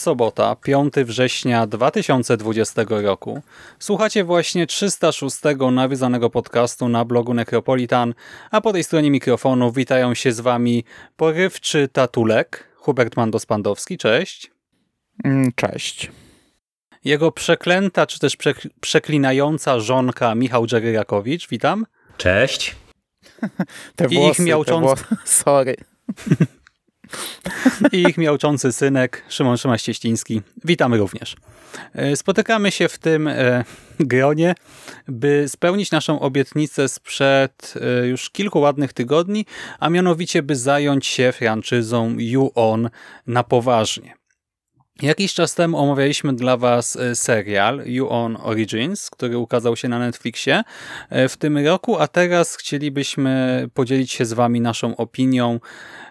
Jest sobota, 5 września 2020 roku. Słuchacie właśnie 306 nawiązanego podcastu na blogu Necropolitan, a po tej stronie mikrofonu witają się z wami porywczy tatulek, Hubert Mandos-Pandowski, cześć. Mm, Cześć. Jego przeklęta, czy też przek przeklinająca żonka Michał Dżeryrakowicz, witam. Cześć. Te I ich włosy, te włosy, sorry. i ich miałczący synek Szymon Szymaś-Cieściński. Witamy również. E, Spotykamy się w tym e, gronie, by spełnić naszą obietnicę sprzed e, już kilku ładnych tygodni, a mianowicie by zająć się franczyzą You On na poważnie. Jakiś czas temu omawialiśmy dla Was e, serial You On Origins, który ukazał się na Netflixie e, w tym roku, a teraz chcielibyśmy podzielić się z Wami naszą opinią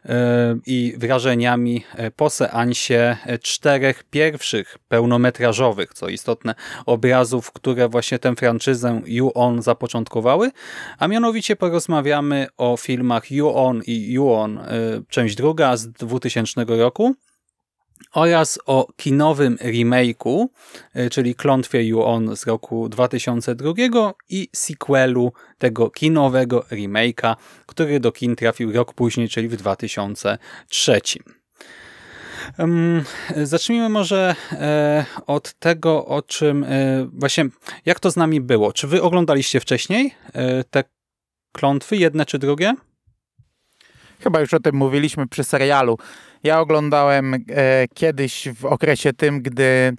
e, i wrażeniami po seansie czterech pierwszych pełnometrażowych, co istotne, obrazów, które właśnie tę franczyzę You On zapoczątkowały, a mianowicie porozmawiamy o filmach You On i You On, część druga z 2000 roku, oraz o kinowym remake'u, y, czyli Klątwie You On z roku 2002 i sequelu tego kinowego remake'a, który do kin trafił rok później, czyli w 2003. Ym, Zacznijmy może e, od tego, o czym e, właśnie, jak to z nami było. Czy wy oglądaliście wcześniej e, te klątwy, jedne czy drugie? Chyba już o tym mówiliśmy przy serialu. Ja oglądałem e, kiedyś w okresie tym, gdy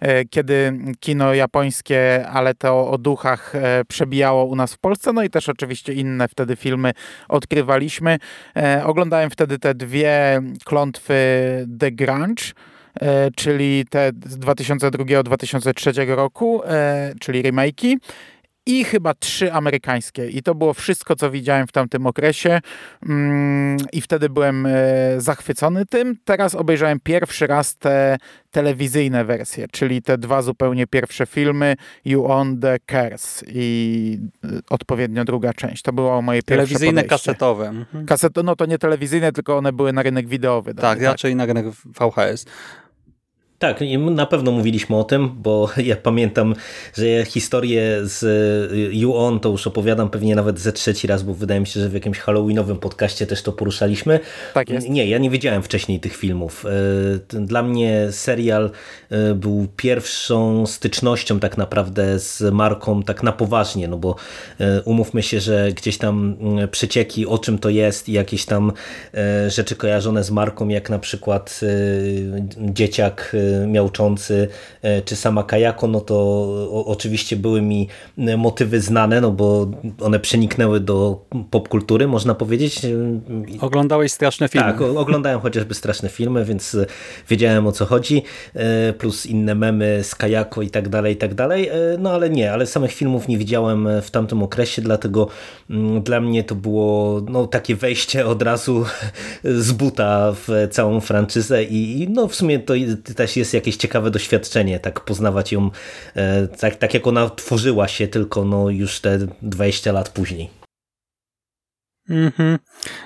e, kiedy kino japońskie, ale to o duchach e, przebijało u nas w Polsce, no i też oczywiście inne wtedy filmy odkrywaliśmy. E, oglądałem wtedy te dwie klątwy The Grunge, e, czyli te z 2002-2003 roku, e, czyli remake'i i chyba trzy amerykańskie. I to było wszystko, co widziałem w tamtym okresie. Mm, I wtedy byłem e, zachwycony tym. Teraz obejrzałem pierwszy raz te telewizyjne wersje, czyli te dwa zupełnie pierwsze filmy You On The Curse i e, odpowiednio druga część. To było moje pierwsze Telewizyjne, podejście. kasetowe. Mhm. Kaset, no to nie telewizyjne, tylko one były na rynek wideowy. Tak, raczej na rynek VHS. Tak, na pewno mówiliśmy o tym, bo ja pamiętam, że historię z You On to już opowiadam pewnie nawet ze trzeci raz, bo wydaje mi się, że w jakimś halloweenowym podcaście też to poruszaliśmy. Tak jest. Nie, ja nie widziałem wcześniej tych filmów. Y, Dla mnie serial y, był pierwszą stycznością tak naprawdę z marką tak na poważnie, no bo y, umówmy się, że gdzieś tam przecieki o czym to jest i jakieś tam rzeczy kojarzone z marką, jak na przykład dzieciak miałczący y, czy sama Kajako, no to oczywiście były mi motywy znane, no bo one przeniknęły do popkultury, można powiedzieć. Y, Oglądałeś straszne filmy. tak, oglądałem chociażby straszne filmy, więc y, wiedziałem o co chodzi, plus inne memy z Kajako i tak dalej, i tak dalej. No ale nie, ale samych filmów nie widziałem w tamtym okresie, dlatego dla mnie to było no, takie wejście od razu z buta w całą franczyzę i no w sumie to i- jest jakieś ciekawe doświadczenie, tak poznawać ją e, tak, tak jak ona tworzyła się tylko no już te 20 lat później. Mhm.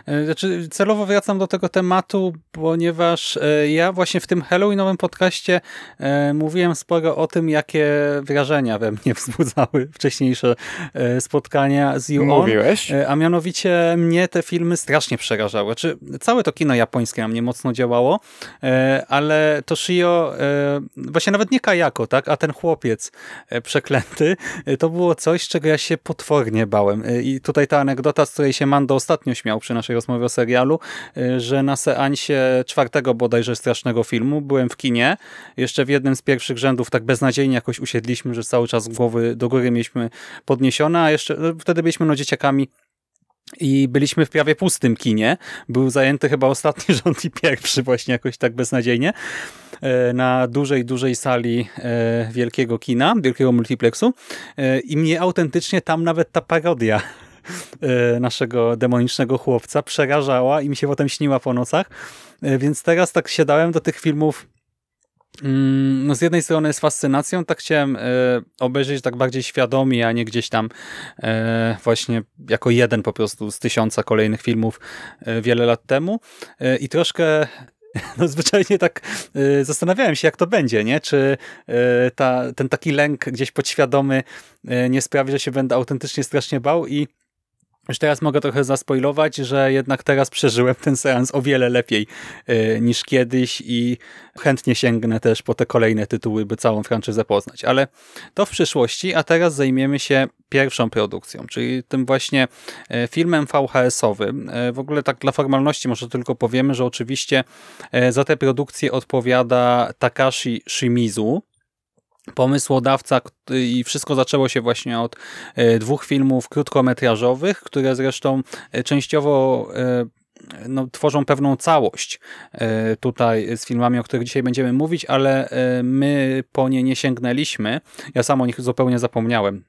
E, znaczy, celowo wracam do tego tematu, ponieważ e, ja właśnie w tym Halloweenowym podcaście e, mówiłem sporo o tym, jakie wrażenia we mnie wzbudzały wcześniejsze spotkania z You Mówiłeś? A mianowicie mnie te filmy strasznie przerażały. Znaczy, całe to kino japońskie na mnie mocno działało, ale Toshio, właśnie nawet nie Kajako, tak, a ten chłopiec przeklęty, to było coś, czego ja się potwornie bałem. I tutaj ta anegdota, z której się Mando Mando ostatnio śmiał przy naszej rozmowie o serialu, y, że na seansie czwartego bodajże strasznego filmu byłem w kinie. Jeszcze w jednym z pierwszych rzędów tak beznadziejnie jakoś usiedliśmy, że cały czas głowy do góry mieliśmy podniesione, a jeszcze no, wtedy byliśmy no dzieciakami i byliśmy w prawie pustym kinie. Był zajęty chyba ostatni rząd i pierwszy właśnie jakoś tak beznadziejnie y, na dużej, dużej sali y, wielkiego kina, wielkiego multiplexu i mnie autentycznie tam nawet ta parodia naszego demonicznego chłopca przerażała i mi się potem śniła po nocach. E, więc teraz tak siadałem do tych filmów mm, no z jednej strony z fascynacją, tak chciałem e, obejrzeć tak bardziej świadomie, a nie gdzieś tam e, właśnie jako jeden po prostu z tysiąca kolejnych filmów e, wiele lat temu e, i troszkę no zwyczajnie tak zastanawiałem się, jak to będzie, nie? Czy ta, ten taki lęk gdzieś podświadomy nie sprawi, że się będę autentycznie strasznie bał i już teraz mogę trochę zaspoilować, że jednak teraz przeżyłem ten seans o wiele lepiej yy, niż kiedyś i chętnie sięgnę też po te kolejne tytuły, by całą franczyzę poznać. Ale to w przyszłości, a teraz zajmiemy się pierwszą produkcją, czyli tym właśnie yy, filmem VHS-owym. Yy, w ogóle tak dla formalności może tylko powiemy, że oczywiście za tę produkcję odpowiada Takashi Shimizu, pomysłodawca i wszystko zaczęło się właśnie od e, dwóch filmów krótkometrażowych, które zresztą e, częściowo e, no, tworzą pewną całość tutaj z filmami, o których dzisiaj będziemy mówić, ale my po nie nie sięgnęliśmy. Ja sam o nich zupełnie zapomniałem.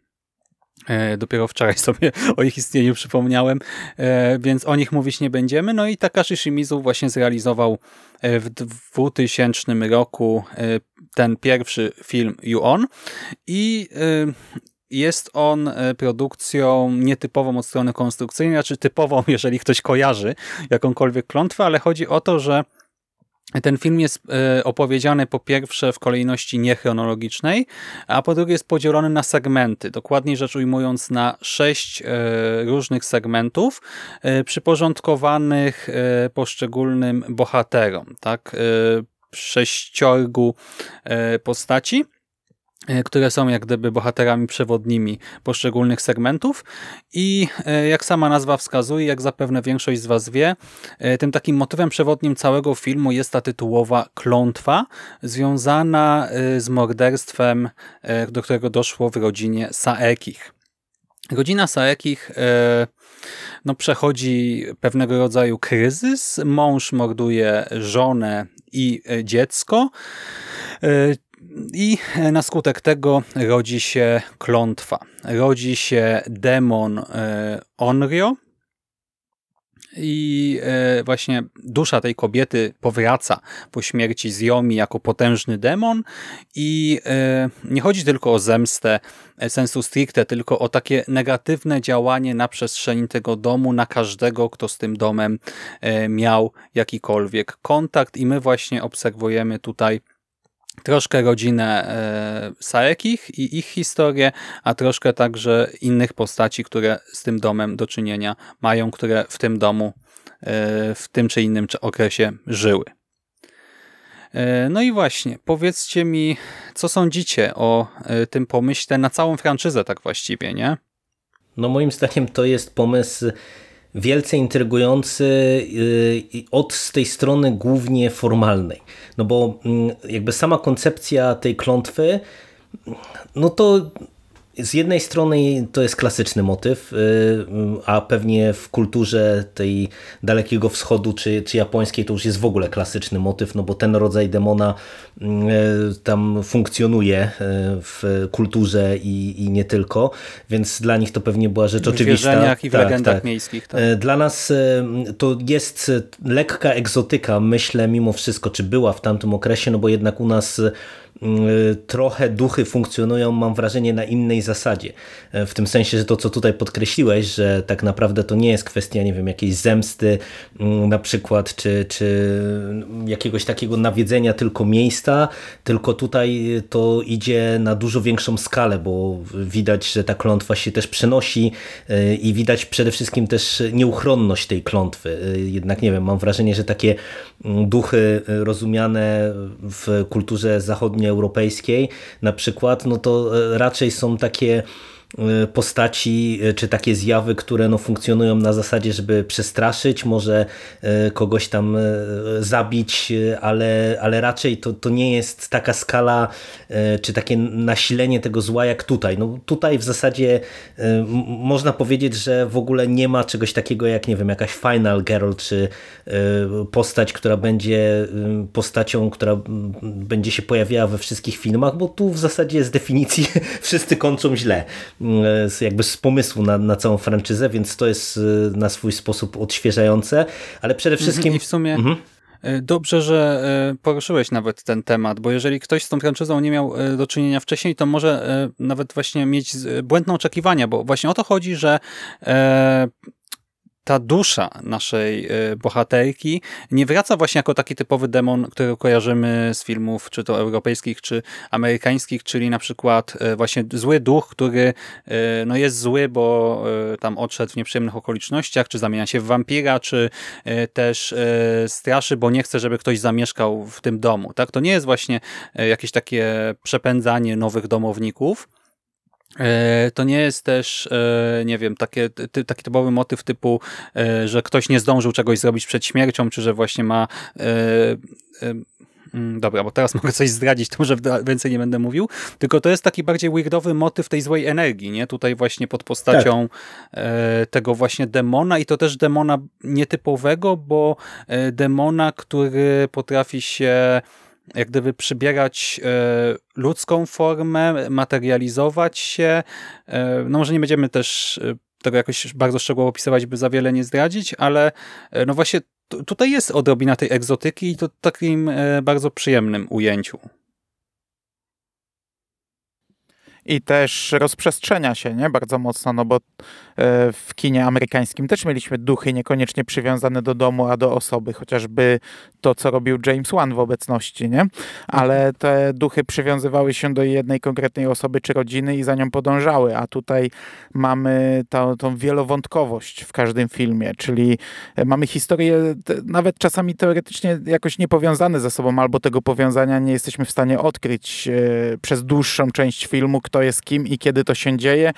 Dopiero wczoraj sobie o ich istnieniu przypomniałem, więc o nich mówić nie będziemy. No i Takashi Shimizu właśnie zrealizował w 2000 roku ten pierwszy film You On i y, jest on y, produkcją nietypową od strony konstrukcyjnej, znaczy typową, jeżeli ktoś kojarzy jakąkolwiek klątwę, ale chodzi o to, że ten film jest y, opowiedziany po pierwsze w kolejności niechronologicznej, a po drugie jest podzielony na segmenty, dokładniej rzecz ujmując na sześć różnych segmentów przyporządkowanych poszczególnym bohaterom. Tak? Sześciorgu e, postaci e, które są jak gdyby bohaterami przewodnimi poszczególnych segmentów i e, jak sama nazwa wskazuje, jak zapewne większość z Was wie, tym takim motywem przewodnim całego filmu jest ta tytułowa klątwa związana z morderstwem, do którego doszło w rodzinie Saekich. Rodzina Saekich no, przechodzi pewnego rodzaju kryzys. Mąż morduje żonę i e, dziecko. E, I na skutek tego rodzi się klątwa. Rodzi się demon e, Onryo, i e, właśnie dusza tej kobiety powraca po śmierci Ziomi jako potężny demon. I e, nie chodzi tylko o zemstę e, sensu stricte, tylko o takie negatywne działanie na przestrzeni tego domu, na każdego, kto z tym domem miał jakikolwiek kontakt. I my właśnie obserwujemy tutaj troszkę rodzinę e, Saekich i ich historię, a troszkę także innych postaci, które z tym domem do czynienia mają, które w tym domu e, w tym czy innym okresie żyły. E, no i właśnie, powiedzcie mi, co sądzicie o tym pomyśle na całą franczyzę tak właściwie, nie? No moim zdaniem to jest pomysł wielce intrygujący y, od tej strony głównie formalnej. No bo mm, jakby sama koncepcja tej klątwy, no to z jednej strony to jest klasyczny motyw, y, a pewnie w kulturze tej Dalekiego Wschodu czy, czy japońskiej to już jest w ogóle klasyczny motyw, no bo ten rodzaj demona y, tam funkcjonuje y, w kulturze i, i nie tylko, więc dla nich to pewnie była rzecz w oczywista. i w tak, legendach tak. miejskich. Tak. Dla nas to jest lekka egzotyka, myślę mimo wszystko, czy była w tamtym okresie, no bo jednak u nas trochę duchy funkcjonują, mam wrażenie, na innej zasadzie. W tym sensie, że to, co tutaj podkreśliłeś, że tak naprawdę to nie jest kwestia, nie wiem, jakiejś zemsty mm, na przykład, czy, czy jakiegoś takiego nawiedzenia tylko miejsca, tylko tutaj to idzie na dużo większą skalę, bo widać, że ta klątwa się też przenosi i widać przede wszystkim też nieuchronność tej klątwy. Jednak nie wiem, mam wrażenie, że takie mm, duchy rozumiane w kulturze zachodnioeuropejskiej na przykład, no to raczej są takie postaci y, czy takie zjawy, które no, funkcjonują na zasadzie, żeby przestraszyć, może y, kogoś tam zabić, ale, ale raczej to, to nie jest taka skala czy takie nasilenie tego zła jak tutaj. No, tutaj w zasadzie można powiedzieć, że w ogóle nie ma czegoś takiego jak, nie wiem, jakaś Final Girl, czy postać, która będzie postacią, która będzie się pojawiała we wszystkich filmach, bo tu w zasadzie z definicji wszyscy kończą źle. E, jakby z pomysłu na, na całą franczyzę, więc to jest e, na swój sposób odświeżające, ale przede mhm, wszystkim... I w sumie... Mhm. E, dobrze, że poruszyłeś nawet ten temat, bo jeżeli ktoś z tą franczyzą nie miał do czynienia wcześniej, to może nawet właśnie mieć błędne oczekiwania, bo właśnie o to chodzi, że ta dusza naszej e, bohaterki nie wraca właśnie jako taki typowy demon, który kojarzymy z filmów, czy to europejskich, czy amerykańskich, czyli na przykład e, właśnie zły duch, który e, no jest zły, bo tam odszedł w nieprzyjemnych okolicznościach, czy zamienia się w wampira, czy też straszy, bo nie chce, żeby ktoś zamieszkał w tym domu. Tak? To nie jest właśnie jakieś takie przepędzanie nowych domowników, to nie jest też, e, nie wiem, takie, ty, taki typowy motyw typu, e, że ktoś nie zdążył czegoś zrobić przed śmiercią, czy że właśnie ma mm, Dobra, bo teraz mogę coś zdradzić, to może więcej nie będę mówił. Tylko to jest taki bardziej weirdowy motyw tej złej energii, nie? Tutaj właśnie pod postacią tak. tego właśnie demona i to też demona nietypowego, bo demona, który potrafi się jak gdyby przybierać e, ludzką formę, materializować się. E, no może nie będziemy też e, tego jakoś bardzo szczegółowo opisywać, by za wiele nie zdradzić, ale no właśnie tutaj jest odrobina tej egzotyki i to takim bardzo przyjemnym ujęciu. I też rozprzestrzenia się nie bardzo mocno, no bo e, w kinie amerykańskim też mieliśmy duchy niekoniecznie przywiązane do domu, a do osoby, chociażby to, co robił James Wan w obecności, nie? Ale te duchy przywiązywały się do jednej konkretnej osoby czy rodziny i za nią podążały, a tutaj mamy tą, tą wielowątkowość w każdym filmie, czyli mamy historie nawet czasami teoretycznie jakoś niepowiązane ze sobą, albo tego powiązania nie jesteśmy w stanie odkryć e, przez dłuższą część filmu, kto jest kim i kiedy to się dzieje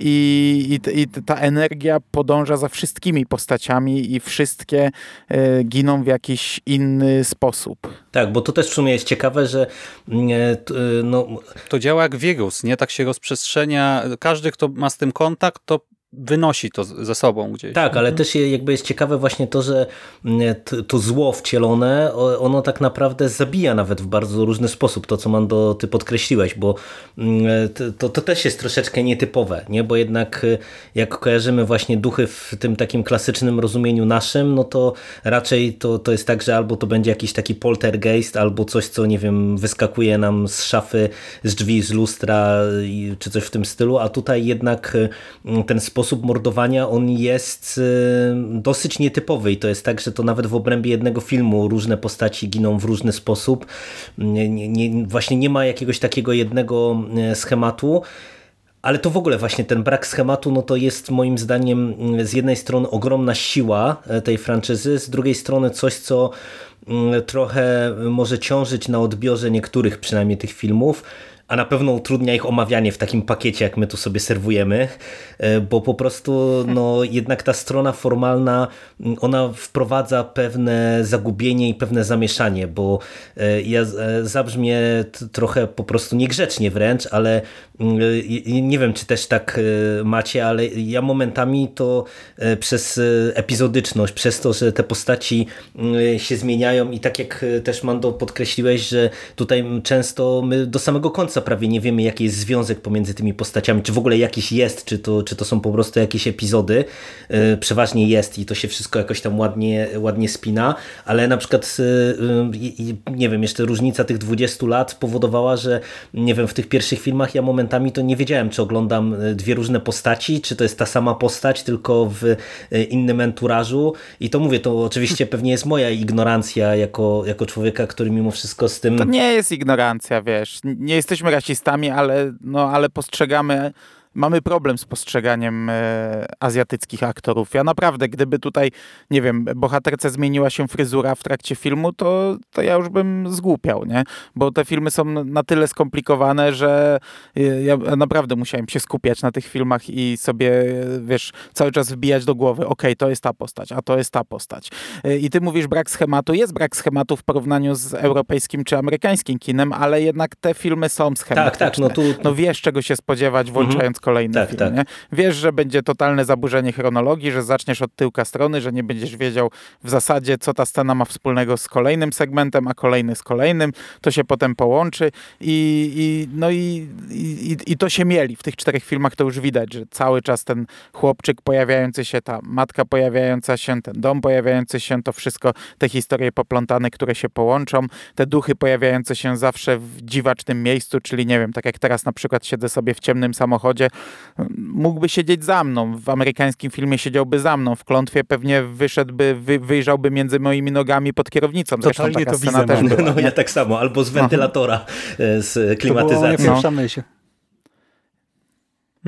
i, i, i ta energia podąża za wszystkimi postaciami i wszystkie y, giną w jakiś inny sposób. Tak, bo to też w sumie jest ciekawe, że mm, e, no... To działa jak wirus, nie? Tak się rozprzestrzenia. Każdy, kto ma z tym kontakt, to wynosi to ze sobą gdzieś. Tak, ale mhm. też jakby jest ciekawe właśnie to, że mm, to zło wcielone, ono tak naprawdę zabija nawet w bardzo różny sposób, to co Mando ty podkreśliłeś, bo mm, to, to też jest troszeczkę nietypowe, nie? bo jednak y, jak kojarzymy właśnie duchy w tym takim klasycznym rozumieniu naszym, no to raczej to, to jest tak, że albo to będzie jakiś taki poltergeist, albo coś, co nie wiem, wyskakuje nam z szafy, z drzwi, z lustra, czy coś w tym stylu, a tutaj jednak y, ten sposób sposób mordowania on jest y, dosyć nietypowy i to jest tak, że to nawet w obrębie jednego filmu różne postaci giną w różny sposób. Nie, nie, właśnie nie ma jakiegoś takiego jednego y, schematu. Ale to w ogóle właśnie ten brak schematu, no to jest moim zdaniem y, z jednej strony ogromna siła tej franczyzy, z drugiej strony coś, co trochę może ciążyć na odbiorze niektórych przynajmniej tych filmów, a na pewno utrudnia ich omawianie w takim pakiecie, jak my tu sobie serwujemy, e, bo po prostu no, jednak ta strona formalna, mm, ona wprowadza pewne zagubienie i pewne zamieszanie, bo e, ja e, zabrzmię trochę po prostu niegrzecznie wręcz, ale mm, nie wiem, czy też tak macie, ale ja momentami to przez epizodyczność, przez to, że te postaci mm, się zmieniają i tak jak też Mando podkreśliłeś, że tutaj często my do samego końca końca prawie nie wiemy, jaki jest związek pomiędzy tymi postaciami, czy w ogóle jakiś jest, czy to, czy to są po prostu jakieś epizody. E, przeważnie jest i to się wszystko jakoś tam ładnie, ładnie spina, ale na przykład e, nie wiem, jeszcze różnica tych 20 lat powodowała, że nie wiem, w tych pierwszych filmach ja momentami to nie wiedziałem, czy oglądam dwie różne postaci, czy to jest ta sama postać, tylko w innym enturażu i to mówię, to oczywiście pewnie jest moja ignorancja jako, jako człowieka, który mimo wszystko z tym... To nie jest ignorancja, wiesz. Nie jesteśmy rasistami, ale, no, ale postrzegamy mamy problem z postrzeganiem e, azjatyckich aktorów. Ja naprawdę, gdyby tutaj, nie wiem, bohaterce zmieniła się fryzura w trakcie filmu, to, to ja już bym zgłupiał, nie? Bo te filmy są na tyle skomplikowane, że e, ja naprawdę musiałem się skupiać na tych filmach i sobie, wiesz, cały czas wbijać do głowy, okej, okay, to jest ta postać, a to jest ta postać. E, I ty mówisz brak schematu. Jest brak schematu w porównaniu z europejskim czy amerykańskim kinem, ale jednak te filmy są schematyczne. Tak, tak, no tu... No wiesz, czego się spodziewać, włączając mhm kolejny tak, film. Tak. Nie? Wiesz, że będzie totalne zaburzenie chronologii, że zaczniesz od tyłka strony, że nie będziesz wiedział w zasadzie, co ta scena ma wspólnego z kolejnym segmentem, a kolejny z kolejnym. To się potem połączy i, i no i, i, i to się mieli. W tych czterech filmach to już widać, że cały czas ten chłopczyk pojawiający się, ta matka pojawiająca się, ten dom pojawiający się, to wszystko, te historie poplątane, które się połączą, te duchy pojawiające się zawsze w dziwacznym miejscu, czyli nie wiem, tak jak teraz na przykład siedzę sobie w ciemnym samochodzie, mógłby siedzieć za mną. W amerykańskim filmie siedziałby za mną. W klątwie pewnie wyszedłby, wy, wyjrzałby między moimi nogami pod kierownicą. Zresztą Totalnie taka to scena widzę, też no. była. No, ja tak samo. Albo z wentylatora, e, z klimatyzacją. To była moja pierwsza myśl.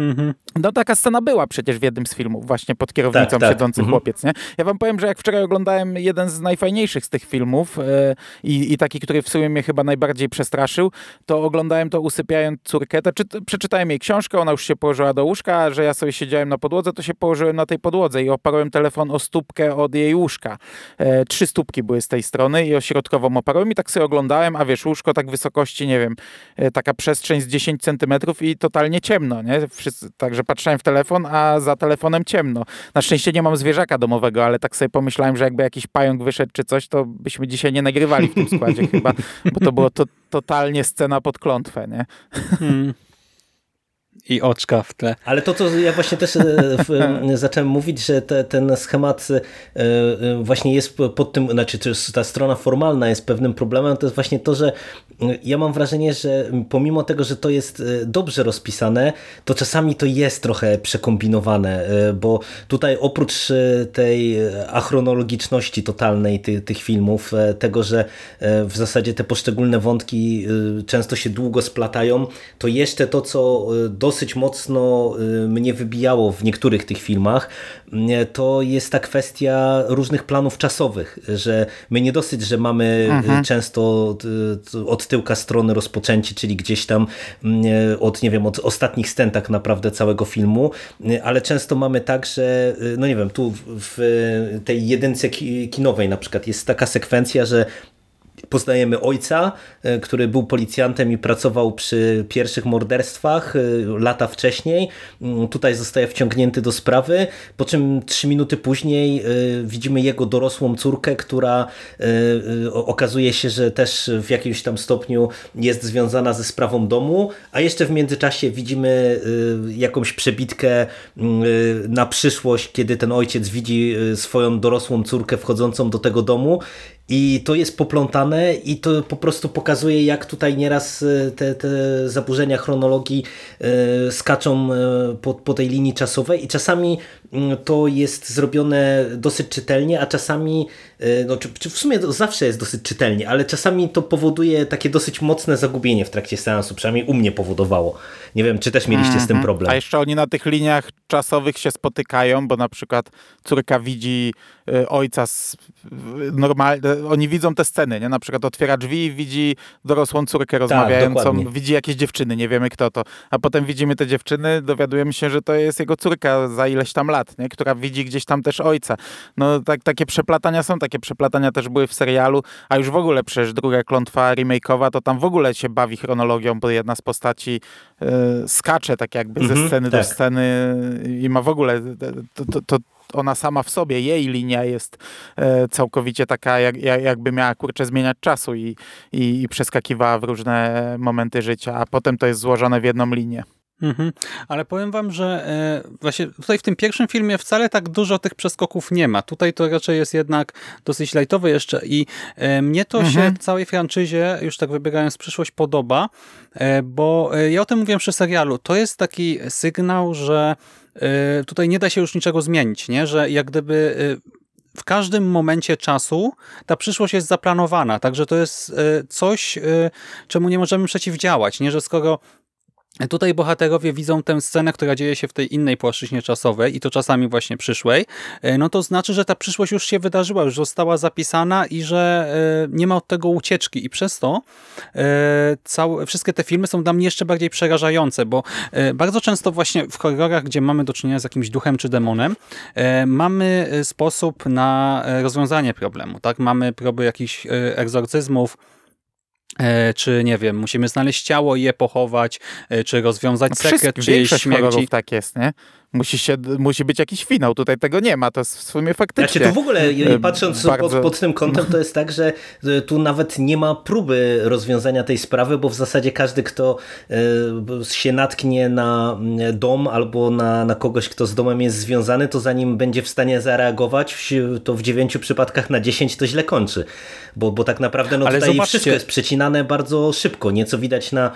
Mhm. No taka scena była przecież w jednym z filmów, właśnie pod kierownicą tak, tak. siedzący mhm. chłopiec, nie? Ja wam powiem, że jak wczoraj oglądałem jeden z najfajniejszych z tych filmów yy, i, taki, który w sumie mnie chyba najbardziej przestraszył, to oglądałem to usypiając córkę, to czy, przeczytałem jej książkę, ona już się położyła do łóżka, a że ja sobie siedziałem na podłodze, to się położyłem na tej podłodze i oparłem telefon o stópkę od jej łóżka. Yy, trzy stópki były z tej strony i ośrodkową oparłem i tak sobie oglądałem, a wiesz, łóżko tak wysokości, nie wiem, yy, taka przestrzeń z 10 centymetrów i totalnie ciemno, nie? Wszyscy, także patrzyłem w telefon, a za telefonem ciemno. Na szczęście nie mam zwierzaka domowego, ale tak sobie pomyślałem, że jakby jakiś pająk wyszedł czy coś, to byśmy dzisiaj nie nagrywali w tym składzie chyba, bo to było to, totalnie scena pod klątwę, nie? Hmm i oczka w tle. Ale to, co ja właśnie też e, w, zacząłem mówić, że te, ten schemat e, e, właśnie jest pod tym, znaczy ta strona formalna jest pewnym problemem, to jest właśnie to, że ja mam wrażenie, że pomimo tego, że to jest dobrze rozpisane, to czasami to jest trochę przekombinowane, bo tutaj oprócz tej achronologiczności totalnej tych, tych filmów, tego, że w zasadzie te poszczególne wątki często się długo splatają, to jeszcze to, co dosyć dosyć mocno y, mnie wybijało w niektórych tych filmach, y, to jest ta kwestia różnych planów czasowych, że my nie dosyć, że mamy y, mhm. często od tyłka strony rozpoczęcie, czyli gdzieś tam od, nie wiem, od ostatnich scen tak naprawdę całego filmu, ale często mamy tak, że no nie wiem, tu w tej jedynce kinowej na przykład jest taka sekwencja, że Poznajemy ojca, e, który był policjantem i pracował przy pierwszych morderstwach e, lata wcześniej. Mm, tutaj zostaje wciągnięty do sprawy, po czym trzy minuty później e, widzimy jego dorosłą córkę, która okazuje się, że też w jakimś tam stopniu jest związana ze sprawą domu, a jeszcze w międzyczasie widzimy jakąś przebitkę mm, na przyszłość, kiedy ten ojciec widzi swoją dorosłą córkę wchodzącą do tego domu i to jest poplątane i to po prostu pokazuje, jak tutaj nieraz e, te, te zaburzenia chronologii e, skaczą e, po, po tej linii czasowej. I czasami to jest zrobione dosyć czytelnie, a czasami, no, czy, czy w sumie zawsze jest dosyć czytelnie, ale czasami to powoduje takie dosyć mocne zagubienie w trakcie seansu, przynajmniej u mnie powodowało. Nie wiem, czy też mieliście mm -hmm. z tym mhm. problem. A jeszcze oni na tych liniach czasowych się spotykają, bo na przykład córka widzi ojca normalnie, oni widzą te sceny, nie? Na przykład otwiera drzwi i widzi dorosłą córkę tak, rozmawiającą, tak, widzi jakieś dziewczyny, nie wiemy kto to. A potem widzimy te dziewczyny, dowiadujemy się, że to jest jego córka za ileś tam lat, nie? Która widzi gdzieś tam też ojca. No tak, takie przeplatania są, takie przeplatania też były w serialu, a już w ogóle przecież druga klątwa remake'owa, to tam w ogóle się bawi chronologią, bo jedna z postaci yy, skacze tak jakby ze mhm, sceny tak. do sceny i ma w ogóle to, to, to ona sama w sobie, jej linia jest e, całkowicie taka, jak, jak, jakby miała kurczę zmieniać czasu i, i, i przeskakiwała w różne momenty życia, a potem to jest złożone w jedną linię. Mhm. Ale powiem wam, że e, właśnie tutaj w tym pierwszym filmie wcale tak dużo tych przeskoków nie ma. Tutaj to raczej jest jednak dosyć lajtowe jeszcze i e, mnie to Mhm. się w całej franczyzie, już tak wybiegając przyszłość, podoba, e, bo ja o tym mówiłem przy serialu. To jest taki sygnał, że tutaj nie da się już niczego zmienić, nie? że jak gdyby w każdym momencie czasu ta przyszłość jest zaplanowana, także to jest coś, czemu nie możemy przeciwdziałać, nie? że skoro Tutaj bohaterowie widzą tę scenę, która dzieje się w tej innej płaszczyźnie czasowej i to czasami właśnie przyszłej, e, no to znaczy, że ta przyszłość już się wydarzyła, już została zapisana i że e, nie ma od tego ucieczki i przez to e, całe, wszystkie te filmy są dla mnie jeszcze bardziej przerażające, bo bardzo często właśnie w horrorach, gdzie mamy do czynienia z jakimś duchem czy demonem, mamy sposób na rozwiązanie problemu. tak? Mamy próby jakichś egzorcyzmów, czy nie wiem, musimy znaleźć ciało i je pochować, e, czy rozwiązać sekret Wszystkich, czyjejś większość śmierci. tak jest, nie? Musi, się, musi być jakiś finał, tutaj tego nie ma, to jest w sumie faktycznie. Znaczy to w ogóle, e, patrząc bardzo- pod, pod tym kątem, to jest tak, że e, tu nawet nie ma próby rozwiązania tej sprawy, bo w zasadzie każdy, kto się natknie na dom albo na, na kogoś, kto z domem jest związany, to zanim będzie w stanie zareagować, to w dziewięciu przypadkach na 10 to źle kończy. Bo, bo tak naprawdę no, Ale tutaj zobaczcie- wszystko jest przecinane bardzo szybko. Nieco widać na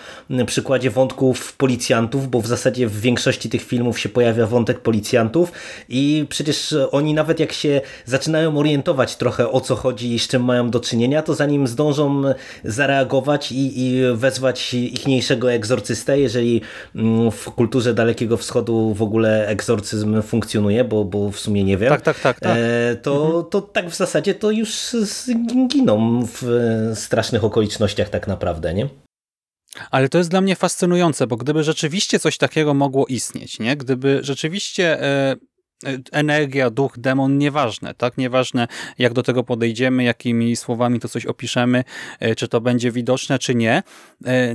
przykładzie wątków policjantów, bo w zasadzie w większości tych filmów się pojawia wątek policjantów i przecież oni nawet jak się zaczynają orientować trochę o co chodzi i z czym mają do czynienia, to zanim zdążą zareagować i, i wezwać ichniejszego egzorcystę, jeżeli mm, w kulturze Dalekiego Wschodu w ogóle egzorcyzm funkcjonuje, bo, bo w sumie nie wiem. Tak, tak, tak, tak. E, to, to tak w zasadzie to już giną w e, strasznych okolicznościach tak naprawdę, nie? Ale to jest dla mnie fascynujące, bo gdyby rzeczywiście coś takiego mogło istnieć, nie? Gdyby rzeczywiście e, e, energia, duch, demon, nieważne, tak? Nieważne jak do tego podejdziemy, jakimi słowami to coś opiszemy, e, czy to będzie widoczne, czy nie,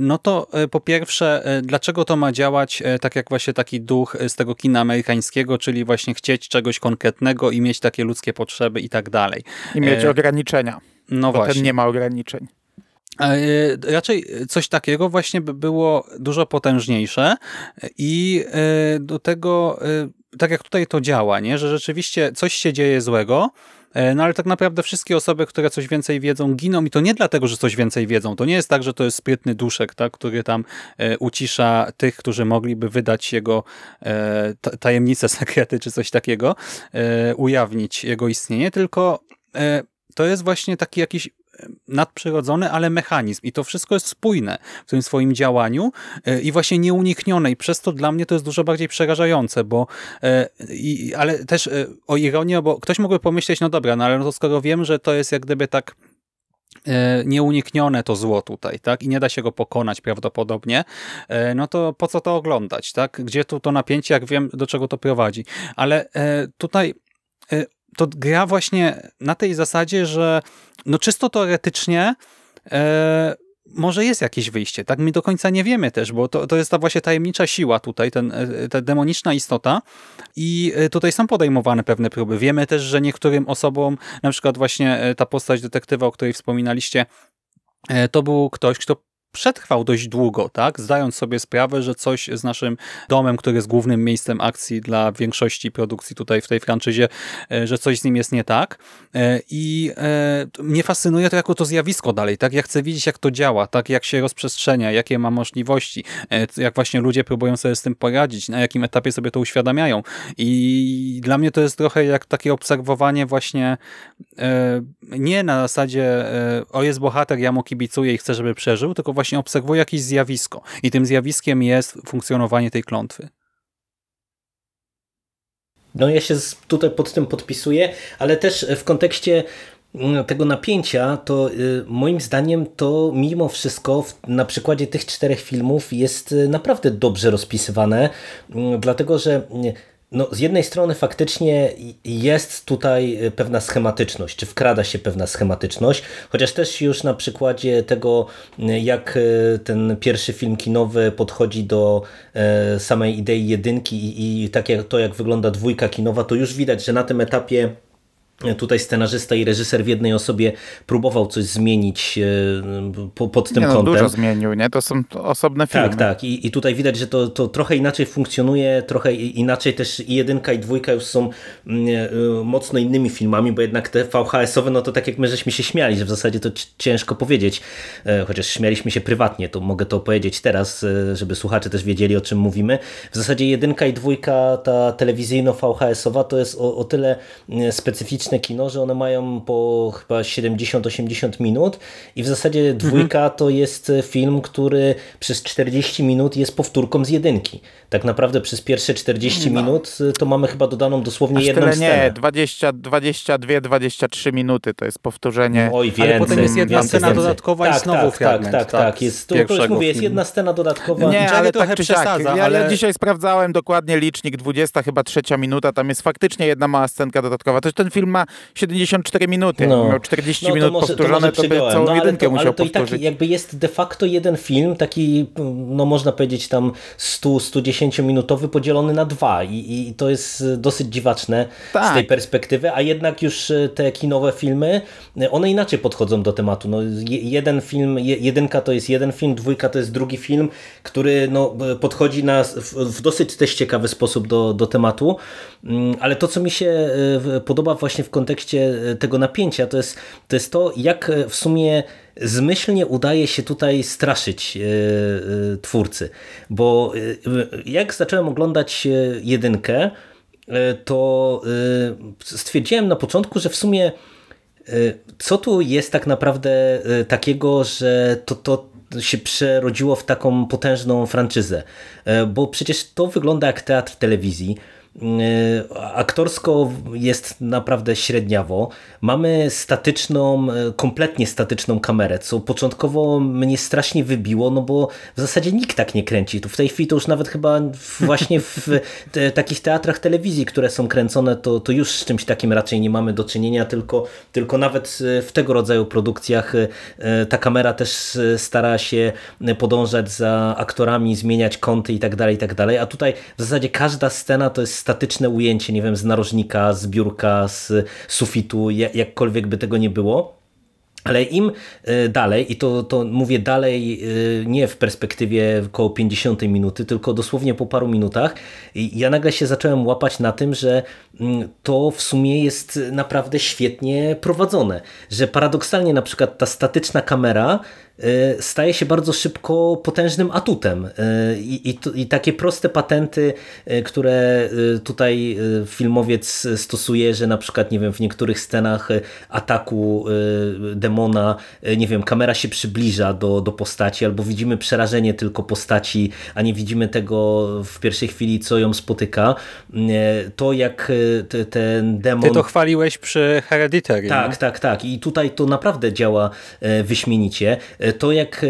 no to po pierwsze, dlaczego to ma działać tak jak właśnie taki duch z tego kina amerykańskiego, czyli właśnie chcieć czegoś konkretnego i mieć takie ludzkie potrzeby i tak dalej. I mieć ograniczenia, No bo właśnie. ten nie ma ograniczeń. E, Raczej coś takiego właśnie by było dużo potężniejsze i e, do tego, e, tak jak tutaj to działa, nie? że rzeczywiście coś się dzieje złego, no ale tak naprawdę wszystkie osoby, które coś więcej wiedzą, giną i to nie dlatego, że coś więcej wiedzą. To nie jest tak, że to jest sprytny duszek, tak, który tam ucisza tych, którzy mogliby wydać jego ta- tajemnice, sekrety czy coś takiego, ujawnić jego istnienie, tylko to jest właśnie taki jakiś nadprzyrodzony, ale mechanizm i to wszystko jest spójne w tym swoim działaniu e, i właśnie nieuniknione i przez to dla mnie to jest dużo bardziej przerażające, bo e, i, ale też e, o ironię, bo ktoś mógłby pomyśleć, no dobra, no ale no to skoro wiem, że to jest jak gdyby tak nieuniknione to zło tutaj, tak? I nie da się go pokonać prawdopodobnie, no to po co to oglądać, tak? Gdzie tu to napięcie, jak wiem, do czego to prowadzi. Ale tutaj to gra właśnie na tej zasadzie, że no czysto teoretycznie e, może jest jakieś wyjście, tak? My do końca nie wiemy też, bo to, to jest ta właśnie tajemnicza siła tutaj, ten, e, ta demoniczna istota i e, tutaj są podejmowane pewne próby. Wiemy też, że niektórym osobom, na przykład właśnie e, ta postać detektywa, o której wspominaliście, to był ktoś, kto przetrwał dość długo, tak? Zdając sobie sprawę, że coś z naszym domem, który jest głównym miejscem akcji dla większości produkcji tutaj w tej franczyzie, e, że coś z nim jest nie tak. E, I e, mnie fascynuje to jako to zjawisko dalej, tak? Ja chcę widzieć, jak to działa, tak? Jak się rozprzestrzenia, jakie ma możliwości, jak właśnie ludzie próbują sobie z tym poradzić, na jakim etapie sobie to uświadamiają. I dla mnie to jest trochę jak takie obserwowanie właśnie nie na zasadzie o jest bohater, ja mu kibicuję i chcę, żeby przeżył, tylko właśnie obserwuję jakieś zjawisko. I tym zjawiskiem jest funkcjonowanie tej klątwy. No ja się tutaj pod tym podpisuję, ale też w kontekście mm, tego napięcia, to y, moim zdaniem to mimo wszystko na przykładzie tych czterech filmów jest y, naprawdę dobrze rozpisywane, mm, dlatego że y, no, z jednej strony faktycznie jest tutaj pewna schematyczność, czy wkrada się pewna schematyczność, chociaż też już na przykładzie tego, jak ten pierwszy film kinowy podchodzi do samej idei jedynki i, i tak jak to, jak wygląda dwójka kinowa, to już widać, że na tym etapie tutaj scenarzysta i reżyser w jednej osobie próbował coś zmienić e, pod tym nie, no, kątem. Dużo zmienił, nie? To są osobne filmy. Tak, tak. I, i tutaj widać, że to, to trochę inaczej funkcjonuje, trochę inaczej też i jedynka i dwójka już są mm, e, mocno innymi filmami, bo jednak te VHS-owe, no to tak jak my żeśmy się śmiali, że w zasadzie to ciężko powiedzieć, e, chociaż śmialiśmy się prywatnie, to mogę to powiedzieć teraz, żeby słuchacze też wiedzieli, o czym mówimy. W zasadzie jedynka i dwójka, ta telewizyjno-VHS-owa, to jest o, o tyle specyficzna kino, że one mają po chyba 70-80 minut i w zasadzie dwójka mhm. to jest film, który przez 40 minut jest powtórką z jedynki. Tak naprawdę przez pierwsze 40 no. minut to mamy chyba dodaną dosłownie Aż jedną tyle scenę. Nie, 20, 22, 23 minuty to jest powtórzenie. Oj, więcej. Ale potem jest jedna więcej, scena więcej. dodatkowa tak, i znowu tak, fragment. Tak, tak, tak. Jest, to, to już mówię, jest jedna scena dodatkowa. Nie, ale trochę tak przesadza. Ja, ale... ja dzisiaj sprawdzałem dokładnie licznik, 20 chyba trzecia minuta, tam jest faktycznie jedna mała scenka dodatkowa. To ten film ma 74 minuty. No. Miał 40 no, minut może, powtórzone, to, to by całą no, jedynkę to, musiał to powtórzyć. I tak jakby jest de facto jeden film, taki, no można powiedzieć tam 100-110 minutowy podzielony na dwa I, i to jest dosyć dziwaczne tak. z tej perspektywy, a jednak już e, te kinowe filmy, e, one inaczej podchodzą do tematu. No, jeden film, jedynka to jest jeden film, dwójka to jest drugi film, który no, podchodzi na, w, w dosyć też ciekawy sposób do, do tematu, mm, ale to co mi się e, podoba właśnie w kontekście tego napięcia, to jest to, jest to jak w sumie zmyślnie udaje się tutaj straszyć e, e, twórcy. Bo e, jak zacząłem oglądać jedynkę, to stwierdziłem na początku, że w sumie co tu jest tak naprawdę takiego, że to, to się przerodziło w taką potężną franczyzę. Bo przecież to wygląda jak teatr telewizji. E, aktorsko jest naprawdę średniawo. Mamy statyczną, e, kompletnie statyczną kamerę, co początkowo mnie strasznie wybiło, no bo w zasadzie nikt tak nie kręci. Tu w tej chwili to już nawet chyba właśnie w te, takich teatrach telewizji, które są kręcone, to, to już z czymś takim raczej nie mamy do czynienia, tylko, tylko nawet w tego rodzaju produkcjach e, ta kamera też stara się podążać za aktorami, zmieniać kąty i tak dalej, i tak dalej. A tutaj w zasadzie każda scena to jest statyczne ujęcie, nie wiem, z narożnika, z biurka, z sufitu, jakkolwiek by tego nie było. Ale im e, dalej, i to, to mówię dalej e, nie w perspektywie około 50 minuty, tylko dosłownie po paru minutach, ja nagle się zacząłem łapać na tym, że mm, to w sumie jest naprawdę świetnie prowadzone. Że paradoksalnie na przykład ta statyczna kamera Y, staje się bardzo szybko potężnym atutem. Y, I, i, I, takie proste patenty, y, które tutaj filmowiec stosuje, że na przykład, nie wiem, w niektórych scenach ataku demona, nie wiem, kamera się przybliża do, do postaci, albo widzimy przerażenie tylko postaci, a nie widzimy tego w pierwszej chwili, co ją spotyka. To jak ten demon... Ty to chwaliłeś przy Hereditary. Tak, nie? tak, tak. I tutaj to naprawdę działa wyśmienicie to jak e,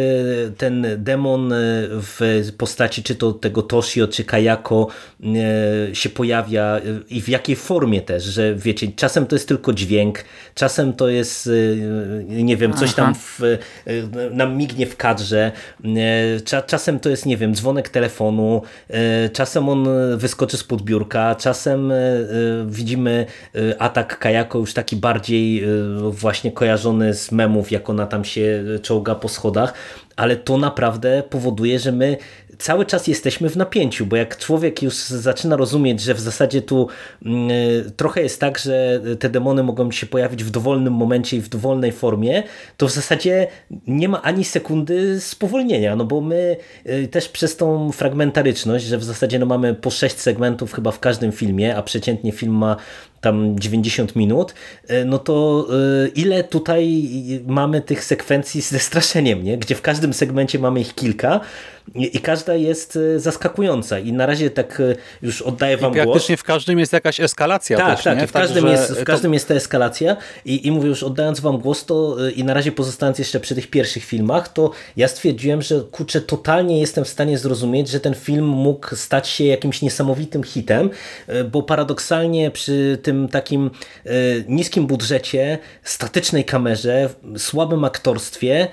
ten demon e, w postaci czy to tego Toshio, czy Kayako e, się pojawia i w jakiej formie też, że wiecie, czasem to jest tylko dźwięk, czasem to jest nie wiem, coś Aha. tam w, nam mignie w kadrze, czasem to jest, nie wiem, dzwonek telefonu, czasem on wyskoczy z biurka, czasem widzimy atak Kayako już taki bardziej właśnie kojarzony z memów, jak ona tam się czołga po schodach, ale to naprawdę powoduje, że my cały czas jesteśmy w napięciu, bo jak człowiek już zaczyna rozumieć, że w zasadzie tu mm, trochę jest tak, że te demony mogą się pojawić w dowolnym momencie i w dowolnej formie, to w zasadzie nie ma ani sekundy spowolnienia, no bo my y, też przez tą fragmentaryczność, że w zasadzie no mamy po sześć segmentów chyba w każdym filmie, a przeciętnie film ma tam 90 minut, y, no to y, ile tutaj mamy tych sekwencji ze straszeniem, nie? gdzie w każdym segmencie mamy ich kilka, i, każda jest e, zaskakująca i na razie tak e, już oddaję wam I głos. praktycznie w każdym jest jakaś eskalacja Tak, też, tak, nie? w każdym, Także jest, w to- każdym jest ta eskalacja i, i mówię już oddając wam głos to i na razie pozostając jeszcze przy tych pierwszych filmach, to ja stwierdziłem, że kurczę, totalnie jestem w stanie zrozumieć, że ten film mógł stać się jakimś niesamowitym hitem, bo paradoksalnie przy tym takim y, niskim budżecie, statycznej kamerze, słabym aktorstwie,